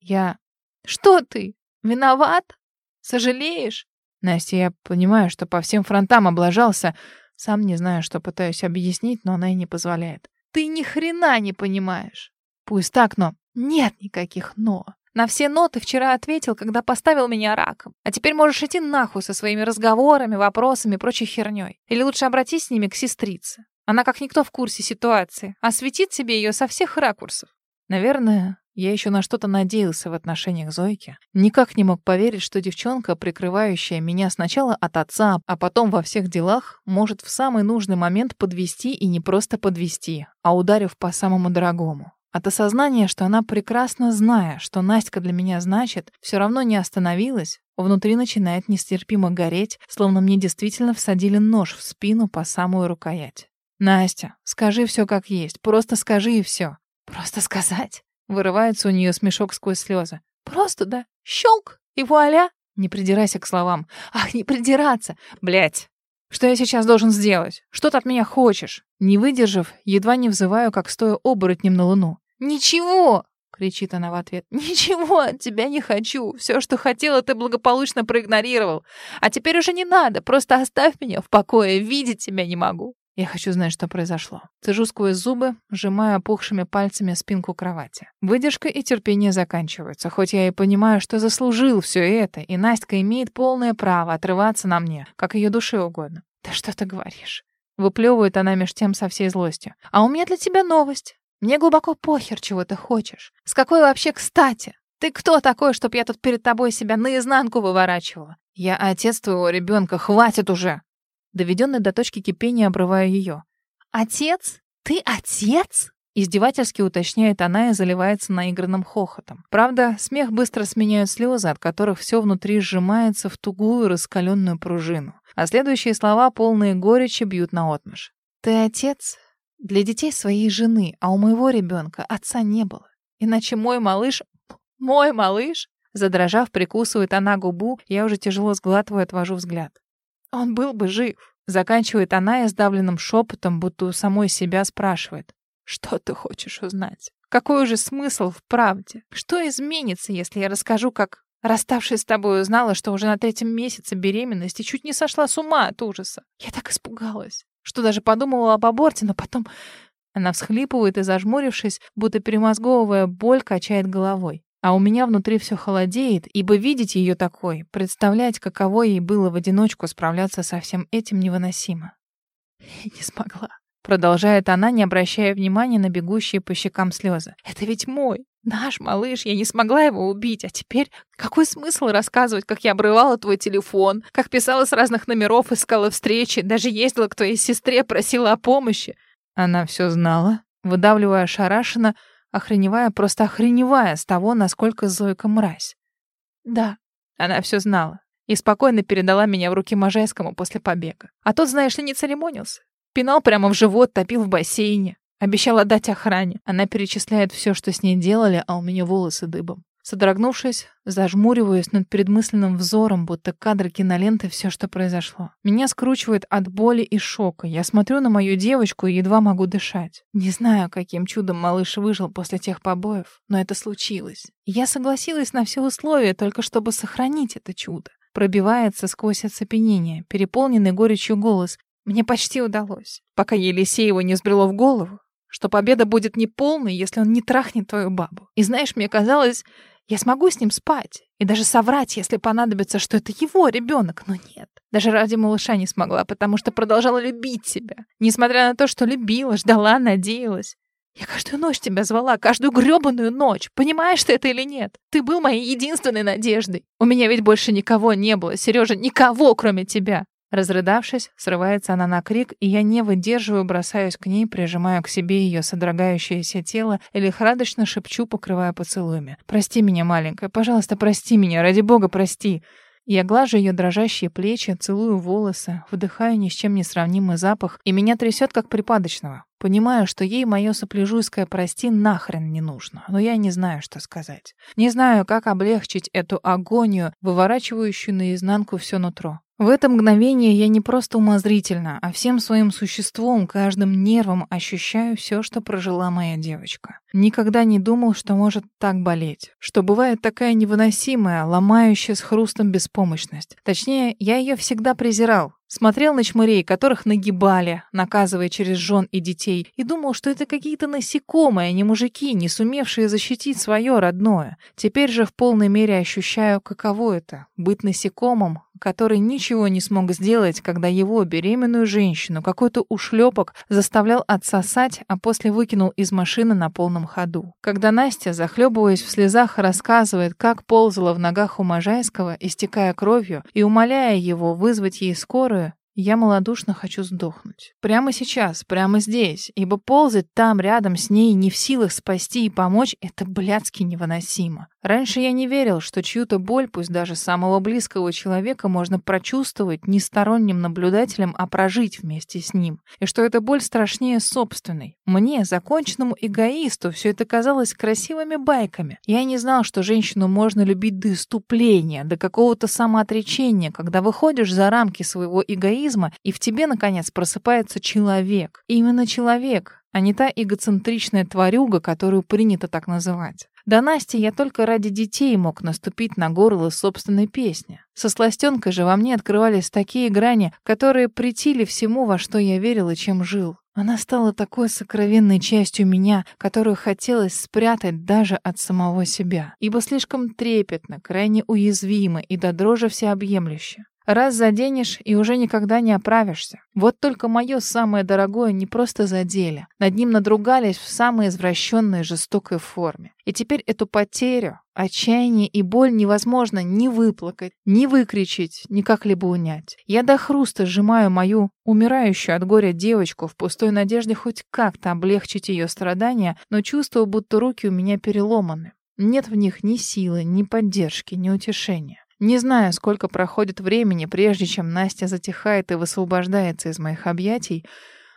Я... Что ты? Виноват? Сожалеешь? Настя, я понимаю, что по всем фронтам облажался. Сам не знаю, что пытаюсь объяснить, но она и не позволяет. Ты ни хрена не понимаешь. Пусть так, но... Нет никаких «но». На все ноты вчера ответил, когда поставил меня раком. А теперь можешь идти нахуй со своими разговорами, вопросами и прочей херней. Или лучше обратись с ними к сестрице. Она как никто в курсе ситуации, осветит себе ее со всех ракурсов. Наверное, я еще на что-то надеялся в отношениях Зойки. Никак не мог поверить, что девчонка, прикрывающая меня сначала от отца, а потом во всех делах, может в самый нужный момент подвести и не просто подвести, а ударив по самому дорогому. От осознания, что она прекрасно зная, что Настя для меня значит, все равно не остановилась, внутри начинает нестерпимо гореть, словно мне действительно всадили нож в спину по самую рукоять. «Настя, скажи все как есть, просто скажи и все». «Просто сказать?» Вырывается у нее смешок сквозь слезы. «Просто, да? Щелк! И вуаля!» Не придирайся к словам. «Ах, не придираться! Блядь! Что я сейчас должен сделать? Что ты от меня хочешь?» Не выдержав, едва не взываю, как стоя оборотнем на луну. «Ничего!» — кричит она в ответ. «Ничего от тебя не хочу. Все, что хотела, ты благополучно проигнорировал. А теперь уже не надо. Просто оставь меня в покое. Видеть тебя не могу». Я хочу знать, что произошло. Цежу сквозь зубы, сжимая опухшими пальцами спинку кровати. Выдержка и терпение заканчиваются, хоть я и понимаю, что заслужил все это, и Настя имеет полное право отрываться на мне, как ее душе угодно. «Да что ты говоришь?» Выплевывает она меж тем со всей злостью. «А у меня для тебя новость. Мне глубоко похер, чего ты хочешь. С какой вообще кстати? Ты кто такой, чтоб я тут перед тобой себя наизнанку выворачивала? Я отец твоего ребенка, хватит уже!» Доведенная до точки кипения, обрываю ее. «Отец? Ты отец?» Издевательски уточняет она и заливается наигранным хохотом. Правда, смех быстро сменяют слезы, от которых все внутри сжимается в тугую раскаленную пружину. А следующие слова, полные горечи, бьют наотмашь. «Ты отец? Для детей своей жены, а у моего ребенка отца не было. Иначе мой малыш... Мой малыш...» Задрожав, прикусывает она губу, я уже тяжело сглатываю, отвожу взгляд. «Он был бы жив», — заканчивает она и сдавленным шепотом, будто у самой себя спрашивает. «Что ты хочешь узнать? Какой уже смысл в правде? Что изменится, если я расскажу, как, расставшись с тобой, узнала, что уже на третьем месяце беременности чуть не сошла с ума от ужаса? Я так испугалась что даже подумала об аборте, но потом... Она всхлипывает и, зажмурившись, будто перемозговывая боль, качает головой. А у меня внутри все холодеет, ибо видеть ее такой, представлять, каково ей было в одиночку справляться со всем этим невыносимо. Не смогла. Продолжает она, не обращая внимания на бегущие по щекам слезы. «Это ведь мой, наш малыш, я не смогла его убить, а теперь какой смысл рассказывать, как я обрывала твой телефон, как писала с разных номеров, искала встречи, даже ездила к твоей сестре, просила о помощи?» Она все знала, выдавливая ошарашенно, охреневая, просто охреневая с того, насколько Зойка мразь. «Да, она все знала» и спокойно передала меня в руки Можайскому после побега. А тот, знаешь ли, не церемонился. Пинал прямо в живот, топил в бассейне. Обещала дать охране. Она перечисляет все, что с ней делали, а у меня волосы дыбом. Содрогнувшись, зажмуриваюсь над предмысленным взором, будто кадры киноленты все, что произошло. Меня скручивает от боли и шока. Я смотрю на мою девочку и едва могу дышать. Не знаю, каким чудом малыш выжил после тех побоев, но это случилось. Я согласилась на все условия, только чтобы сохранить это чудо. Пробивается сквозь оцепенение, переполненный горечью голос. Мне почти удалось, пока Елисееву не сбрело в голову, что победа будет неполной, если он не трахнет твою бабу. И знаешь, мне казалось, я смогу с ним спать и даже соврать, если понадобится, что это его ребенок, но нет. Даже ради малыша не смогла, потому что продолжала любить себя. Несмотря на то, что любила, ждала, надеялась. Я каждую ночь тебя звала, каждую грёбаную ночь. Понимаешь ты это или нет? Ты был моей единственной надеждой. У меня ведь больше никого не было, Сережа, никого, кроме тебя. Разрыдавшись, срывается она на крик, и я не выдерживаю, бросаюсь к ней, прижимаю к себе ее содрогающееся тело и лихорадочно шепчу, покрывая поцелуями. «Прости меня, маленькая, пожалуйста, прости меня, ради бога, прости!» Я глажу ее дрожащие плечи, целую волосы, вдыхаю ни с чем не сравнимый запах, и меня трясет, как припадочного. Понимаю, что ей мое сопляжуйское «прости» нахрен не нужно, но я не знаю, что сказать. Не знаю, как облегчить эту агонию, выворачивающую наизнанку все нутро. В это мгновение я не просто умозрительно, а всем своим существом, каждым нервом ощущаю все, что прожила моя девочка. Никогда не думал, что может так болеть, что бывает такая невыносимая, ломающая с хрустом беспомощность. Точнее, я ее всегда презирал, Смотрел на чмырей, которых нагибали, наказывая через жен и детей, и думал, что это какие-то насекомые, а не мужики, не сумевшие защитить свое родное. Теперь же в полной мере ощущаю, каково это — быть насекомым, который ничего не смог сделать, когда его, беременную женщину, какой-то ушлепок заставлял отсосать, а после выкинул из машины на полном ходу. Когда Настя, захлебываясь в слезах, рассказывает, как ползала в ногах у Можайского, истекая кровью, и умоляя его вызвать ей скорую, я малодушно хочу сдохнуть. Прямо сейчас, прямо здесь, ибо ползать там, рядом с ней, не в силах спасти и помочь, это блядски невыносимо. Раньше я не верил, что чью-то боль, пусть даже самого близкого человека, можно прочувствовать не сторонним наблюдателем, а прожить вместе с ним. И что эта боль страшнее собственной. Мне, законченному эгоисту, все это казалось красивыми байками. Я не знал, что женщину можно любить до иступления, до какого-то самоотречения, когда выходишь за рамки своего эгоизма, и в тебе, наконец, просыпается человек. И именно человек, а не та эгоцентричная тварюга, которую принято так называть. До Насти я только ради детей мог наступить на горло собственной песни. Со сластенкой же во мне открывались такие грани, которые притили всему, во что я верил и чем жил. Она стала такой сокровенной частью меня, которую хотелось спрятать даже от самого себя, ибо слишком трепетно, крайне уязвимо и до дрожи всеобъемлюще. Раз заденешь, и уже никогда не оправишься. Вот только мое самое дорогое не просто задели. Над ним надругались в самой извращенной жестокой форме. И теперь эту потерю, отчаяние и боль невозможно ни выплакать, ни выкричить, ни как-либо унять. Я до хруста сжимаю мою умирающую от горя девочку в пустой надежде хоть как-то облегчить ее страдания, но чувствую, будто руки у меня переломаны. Нет в них ни силы, ни поддержки, ни утешения. Не знаю, сколько проходит времени, прежде чем Настя затихает и высвобождается из моих объятий.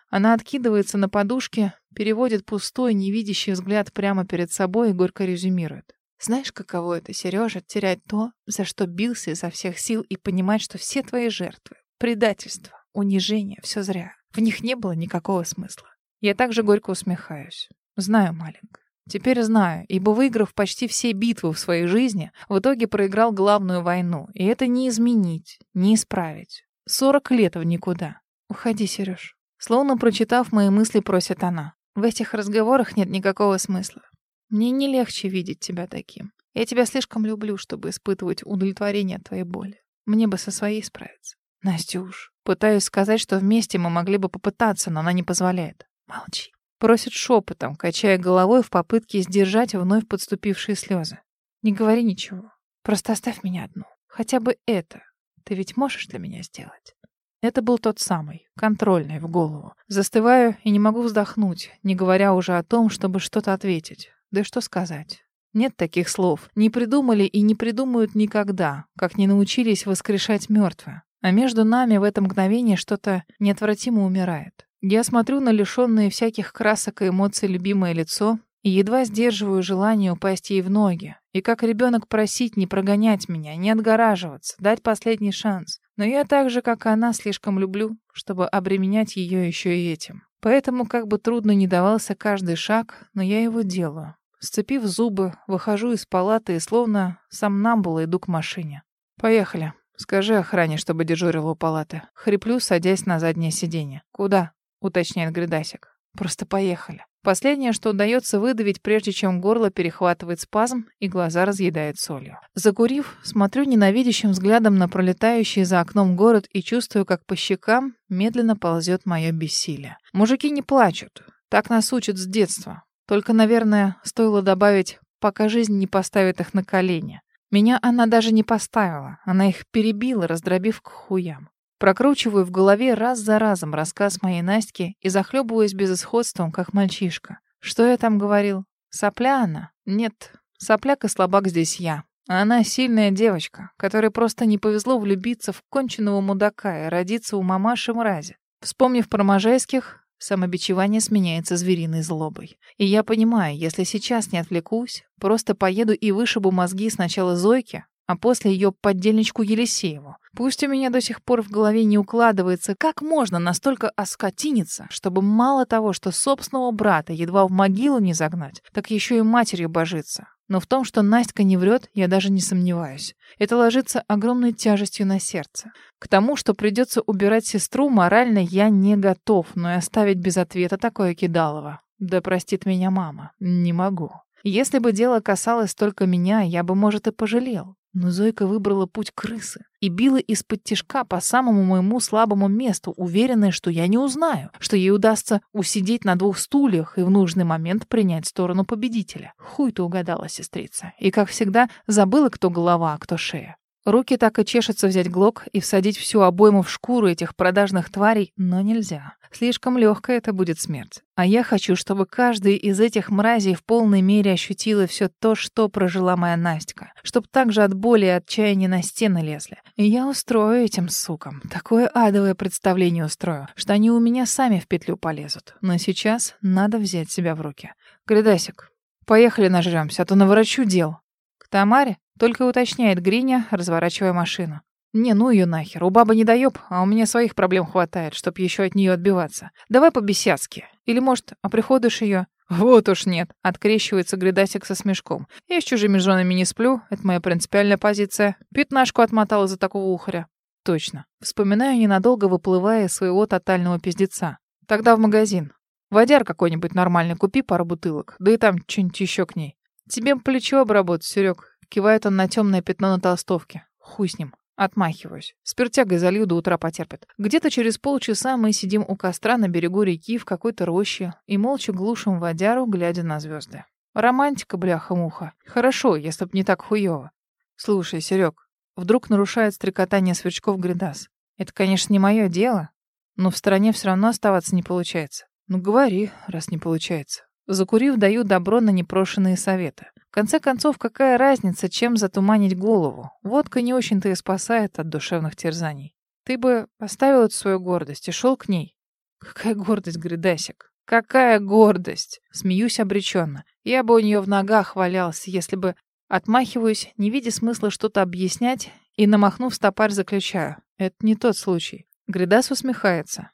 Она откидывается на подушке, переводит пустой, невидящий взгляд прямо перед собой и горько резюмирует. Знаешь, каково это, Сережа, терять то, за что бился изо всех сил, и понимать, что все твои жертвы, предательство, унижение — все зря. В них не было никакого смысла. Я также горько усмехаюсь. Знаю, маленькая. Теперь знаю, ибо выиграв почти все битвы в своей жизни, в итоге проиграл главную войну. И это не изменить, не исправить. Сорок лет в никуда. Уходи, Сереж. Словно прочитав мои мысли, просит она. В этих разговорах нет никакого смысла. Мне не легче видеть тебя таким. Я тебя слишком люблю, чтобы испытывать удовлетворение от твоей боли. Мне бы со своей справиться. Настюш, пытаюсь сказать, что вместе мы могли бы попытаться, но она не позволяет. Молчи. Просит шепотом, качая головой в попытке сдержать вновь подступившие слезы. «Не говори ничего. Просто оставь меня одну. Хотя бы это. Ты ведь можешь для меня сделать?» Это был тот самый, контрольный, в голову. Застываю и не могу вздохнуть, не говоря уже о том, чтобы что-то ответить. Да и что сказать? Нет таких слов. Не придумали и не придумают никогда, как не научились воскрешать мертвое. А между нами в это мгновение что-то неотвратимо умирает. Я смотрю на лишённое всяких красок и эмоций любимое лицо и едва сдерживаю желание упасть ей в ноги. И как ребенок просить не прогонять меня, не отгораживаться, дать последний шанс. Но я так же, как и она, слишком люблю, чтобы обременять ее еще и этим. Поэтому, как бы трудно не давался каждый шаг, но я его делаю. Сцепив зубы, выхожу из палаты и словно сам намбула иду к машине. «Поехали. Скажи охране, чтобы дежурила у палаты». Хриплю, садясь на заднее сиденье. «Куда?» — уточняет Гридасик. «Просто поехали». Последнее, что удается выдавить, прежде чем горло перехватывает спазм и глаза разъедает солью. Закурив, смотрю ненавидящим взглядом на пролетающий за окном город и чувствую, как по щекам медленно ползет мое бессилие. Мужики не плачут. Так нас учат с детства. Только, наверное, стоило добавить, пока жизнь не поставит их на колени. Меня она даже не поставила. Она их перебила, раздробив к хуям. Прокручиваю в голове раз за разом рассказ моей Настики и захлебываюсь безысходством, как мальчишка. Что я там говорил? Сопля она? Нет, сопляк и слабак здесь я. Она сильная девочка, которой просто не повезло влюбиться в конченного мудака и родиться у мамаши мрази. Вспомнив про Можайских, самобичевание сменяется звериной злобой. И я понимаю, если сейчас не отвлекусь, просто поеду и вышибу мозги сначала Зойке, а после ее поддельничку Елисееву. Пусть у меня до сих пор в голове не укладывается, как можно настолько оскотиниться, чтобы мало того, что собственного брата едва в могилу не загнать, так еще и матерью божиться. Но в том, что Настя не врет, я даже не сомневаюсь. Это ложится огромной тяжестью на сердце. К тому, что придется убирать сестру, морально я не готов, но и оставить без ответа такое кидалово. Да простит меня мама. Не могу. Если бы дело касалось только меня, я бы, может, и пожалел. Но Зойка выбрала путь крысы и била из-под тишка по самому моему слабому месту, уверенная, что я не узнаю, что ей удастся усидеть на двух стульях и в нужный момент принять сторону победителя. Хуй ты угадала, сестрица. И, как всегда, забыла, кто голова, а кто шея. Руки так и чешутся взять глок и всадить всю обойму в шкуру этих продажных тварей, но нельзя. Слишком легкая это будет смерть. А я хочу, чтобы каждый из этих мразей в полной мере ощутила все то, что прожила моя Настя. Чтоб так же от боли и отчаяния на стены лезли. И я устрою этим сукам. Такое адовое представление устрою, что они у меня сами в петлю полезут. Но сейчас надо взять себя в руки. Гридасик, поехали нажрёмся, а то наворочу дел. К Тамаре? Только уточняет Гриня, разворачивая машину. Не, ну ее нахер. У бабы не доеб, а у меня своих проблем хватает, чтоб еще от нее отбиваться. Давай по-бесяцки. Или, может, оприходуешь ее? Вот уж нет. Открещивается Гридасик со смешком. Я с чужими женами не сплю, это моя принципиальная позиция. Пятнашку отмотала за такого ухаря. Точно. Вспоминаю ненадолго, выплывая своего тотального пиздеца. Тогда в магазин. Водяр какой-нибудь нормальный, купи пару бутылок. Да и там что-нибудь еще к ней. Тебе плечо обработать, Серег. Кивает он на темное пятно на толстовке. Хуй с ним. Отмахиваюсь. Спиртягой залью, до утра потерпит. Где-то через полчаса мы сидим у костра на берегу реки в какой-то роще и молча глушим водяру, глядя на звезды. Романтика, бляха-муха. Хорошо, если б не так хуёво. Слушай, Серег, вдруг нарушает стрекотание сверчков Гридас. Это, конечно, не мое дело, но в стране все равно оставаться не получается. Ну говори, раз не получается. Закурив, даю добро на непрошенные советы. Конце концов, какая разница, чем затуманить голову? Водка не очень-то и спасает от душевных терзаний. Ты бы оставил эту свою гордость и шел к ней. Какая гордость, Гридасик? Какая гордость? Смеюсь обреченно. Я бы у нее в ногах валялся, если бы... Отмахиваюсь, не видя смысла что-то объяснять, и, намахнув стопарь, заключаю. Это не тот случай. Гридас усмехается.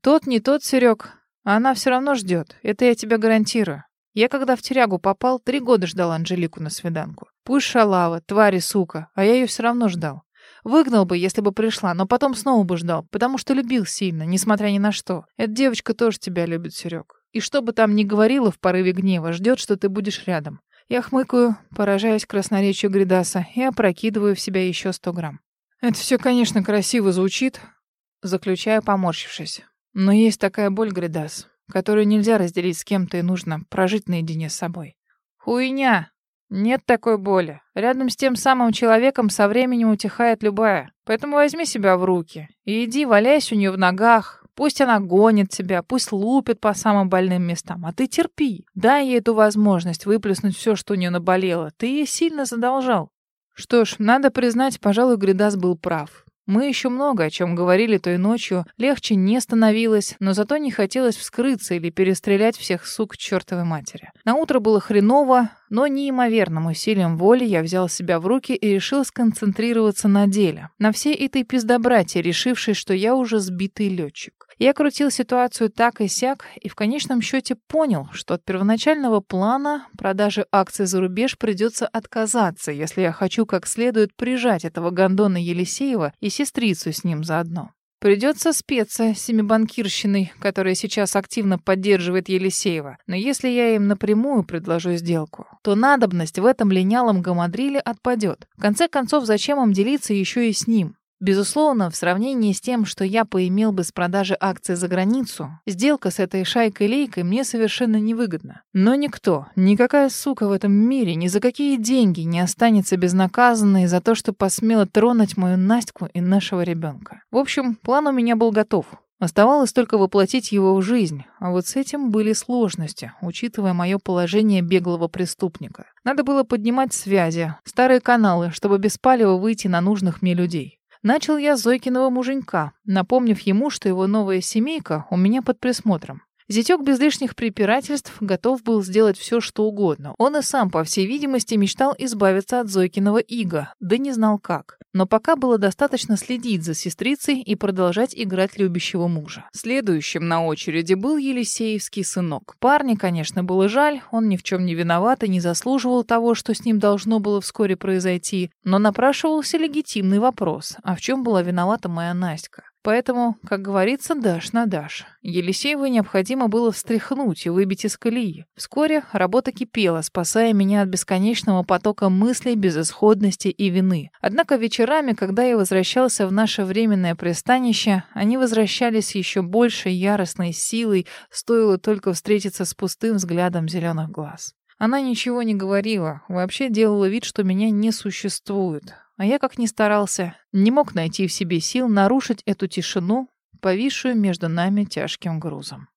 Тот не тот, Серег. Она все равно ждет. Это я тебе гарантирую. Я когда в тюрягу попал, три года ждал Анжелику на свиданку. Пусть шалава, твари, сука, а я ее все равно ждал. Выгнал бы, если бы пришла, но потом снова бы ждал, потому что любил сильно, несмотря ни на что. Эта девочка тоже тебя любит, Серег. И что бы там ни говорила в порыве гнева, ждет, что ты будешь рядом. Я хмыкаю, поражаясь красноречию Гридаса, и опрокидываю в себя еще сто грамм. Это все, конечно, красиво звучит, заключая, поморщившись. Но есть такая боль, Гридас, которую нельзя разделить с кем-то и нужно прожить наедине с собой. Хуйня! Нет такой боли. Рядом с тем самым человеком со временем утихает любая. Поэтому возьми себя в руки и иди валяйся у нее в ногах. Пусть она гонит тебя, пусть лупит по самым больным местам, а ты терпи. Дай ей эту возможность выплеснуть все, что у нее наболело. Ты ей сильно задолжал. Что ж, надо признать, пожалуй, Гридас был прав. Мы еще много о чем говорили той ночью, легче не становилось, но зато не хотелось вскрыться или перестрелять всех сук чертовой матери. На утро было хреново, но неимоверным усилием воли я взял себя в руки и решил сконцентрироваться на деле. На всей этой пиздобрате, решившей, что я уже сбитый летчик. Я крутил ситуацию так и сяк, и в конечном счете понял, что от первоначального плана продажи акций за рубеж придется отказаться, если я хочу как следует прижать этого гондона Елисеева и сестрицу с ним заодно. Придется спеться семибанкирщиной, которая сейчас активно поддерживает Елисеева. Но если я им напрямую предложу сделку, то надобность в этом линялом гамадриле отпадет. В конце концов, зачем им делиться еще и с ним? Безусловно, в сравнении с тем, что я поимел бы с продажи акций за границу, сделка с этой шайкой-лейкой мне совершенно невыгодна. Но никто, никакая сука в этом мире, ни за какие деньги не останется безнаказанной за то, что посмела тронуть мою Настю и нашего ребенка. В общем, план у меня был готов. Оставалось только воплотить его в жизнь, а вот с этим были сложности, учитывая мое положение беглого преступника. Надо было поднимать связи, старые каналы, чтобы без палева выйти на нужных мне людей. Начал я Зойкиного муженька, напомнив ему, что его новая семейка у меня под присмотром. Зятёк без лишних препирательств готов был сделать все, что угодно. Он и сам, по всей видимости, мечтал избавиться от Зойкиного ига, да не знал как. Но пока было достаточно следить за сестрицей и продолжать играть любящего мужа. Следующим на очереди был Елисеевский сынок. Парня, конечно, было жаль, он ни в чем не виноват и не заслуживал того, что с ним должно было вскоре произойти, но напрашивался легитимный вопрос, а в чем была виновата моя Настя? Поэтому, как говорится, дашь на дашь. Елисееву необходимо было встряхнуть и выбить из колеи. Вскоре работа кипела, спасая меня от бесконечного потока мыслей, безысходности и вины. Однако вечерами, когда я возвращался в наше временное пристанище, они возвращались еще большей яростной силой, стоило только встретиться с пустым взглядом зеленых глаз. Она ничего не говорила, вообще делала вид, что меня не существует. А я, как ни старался, не мог найти в себе сил нарушить эту тишину, повисшую между нами тяжким грузом.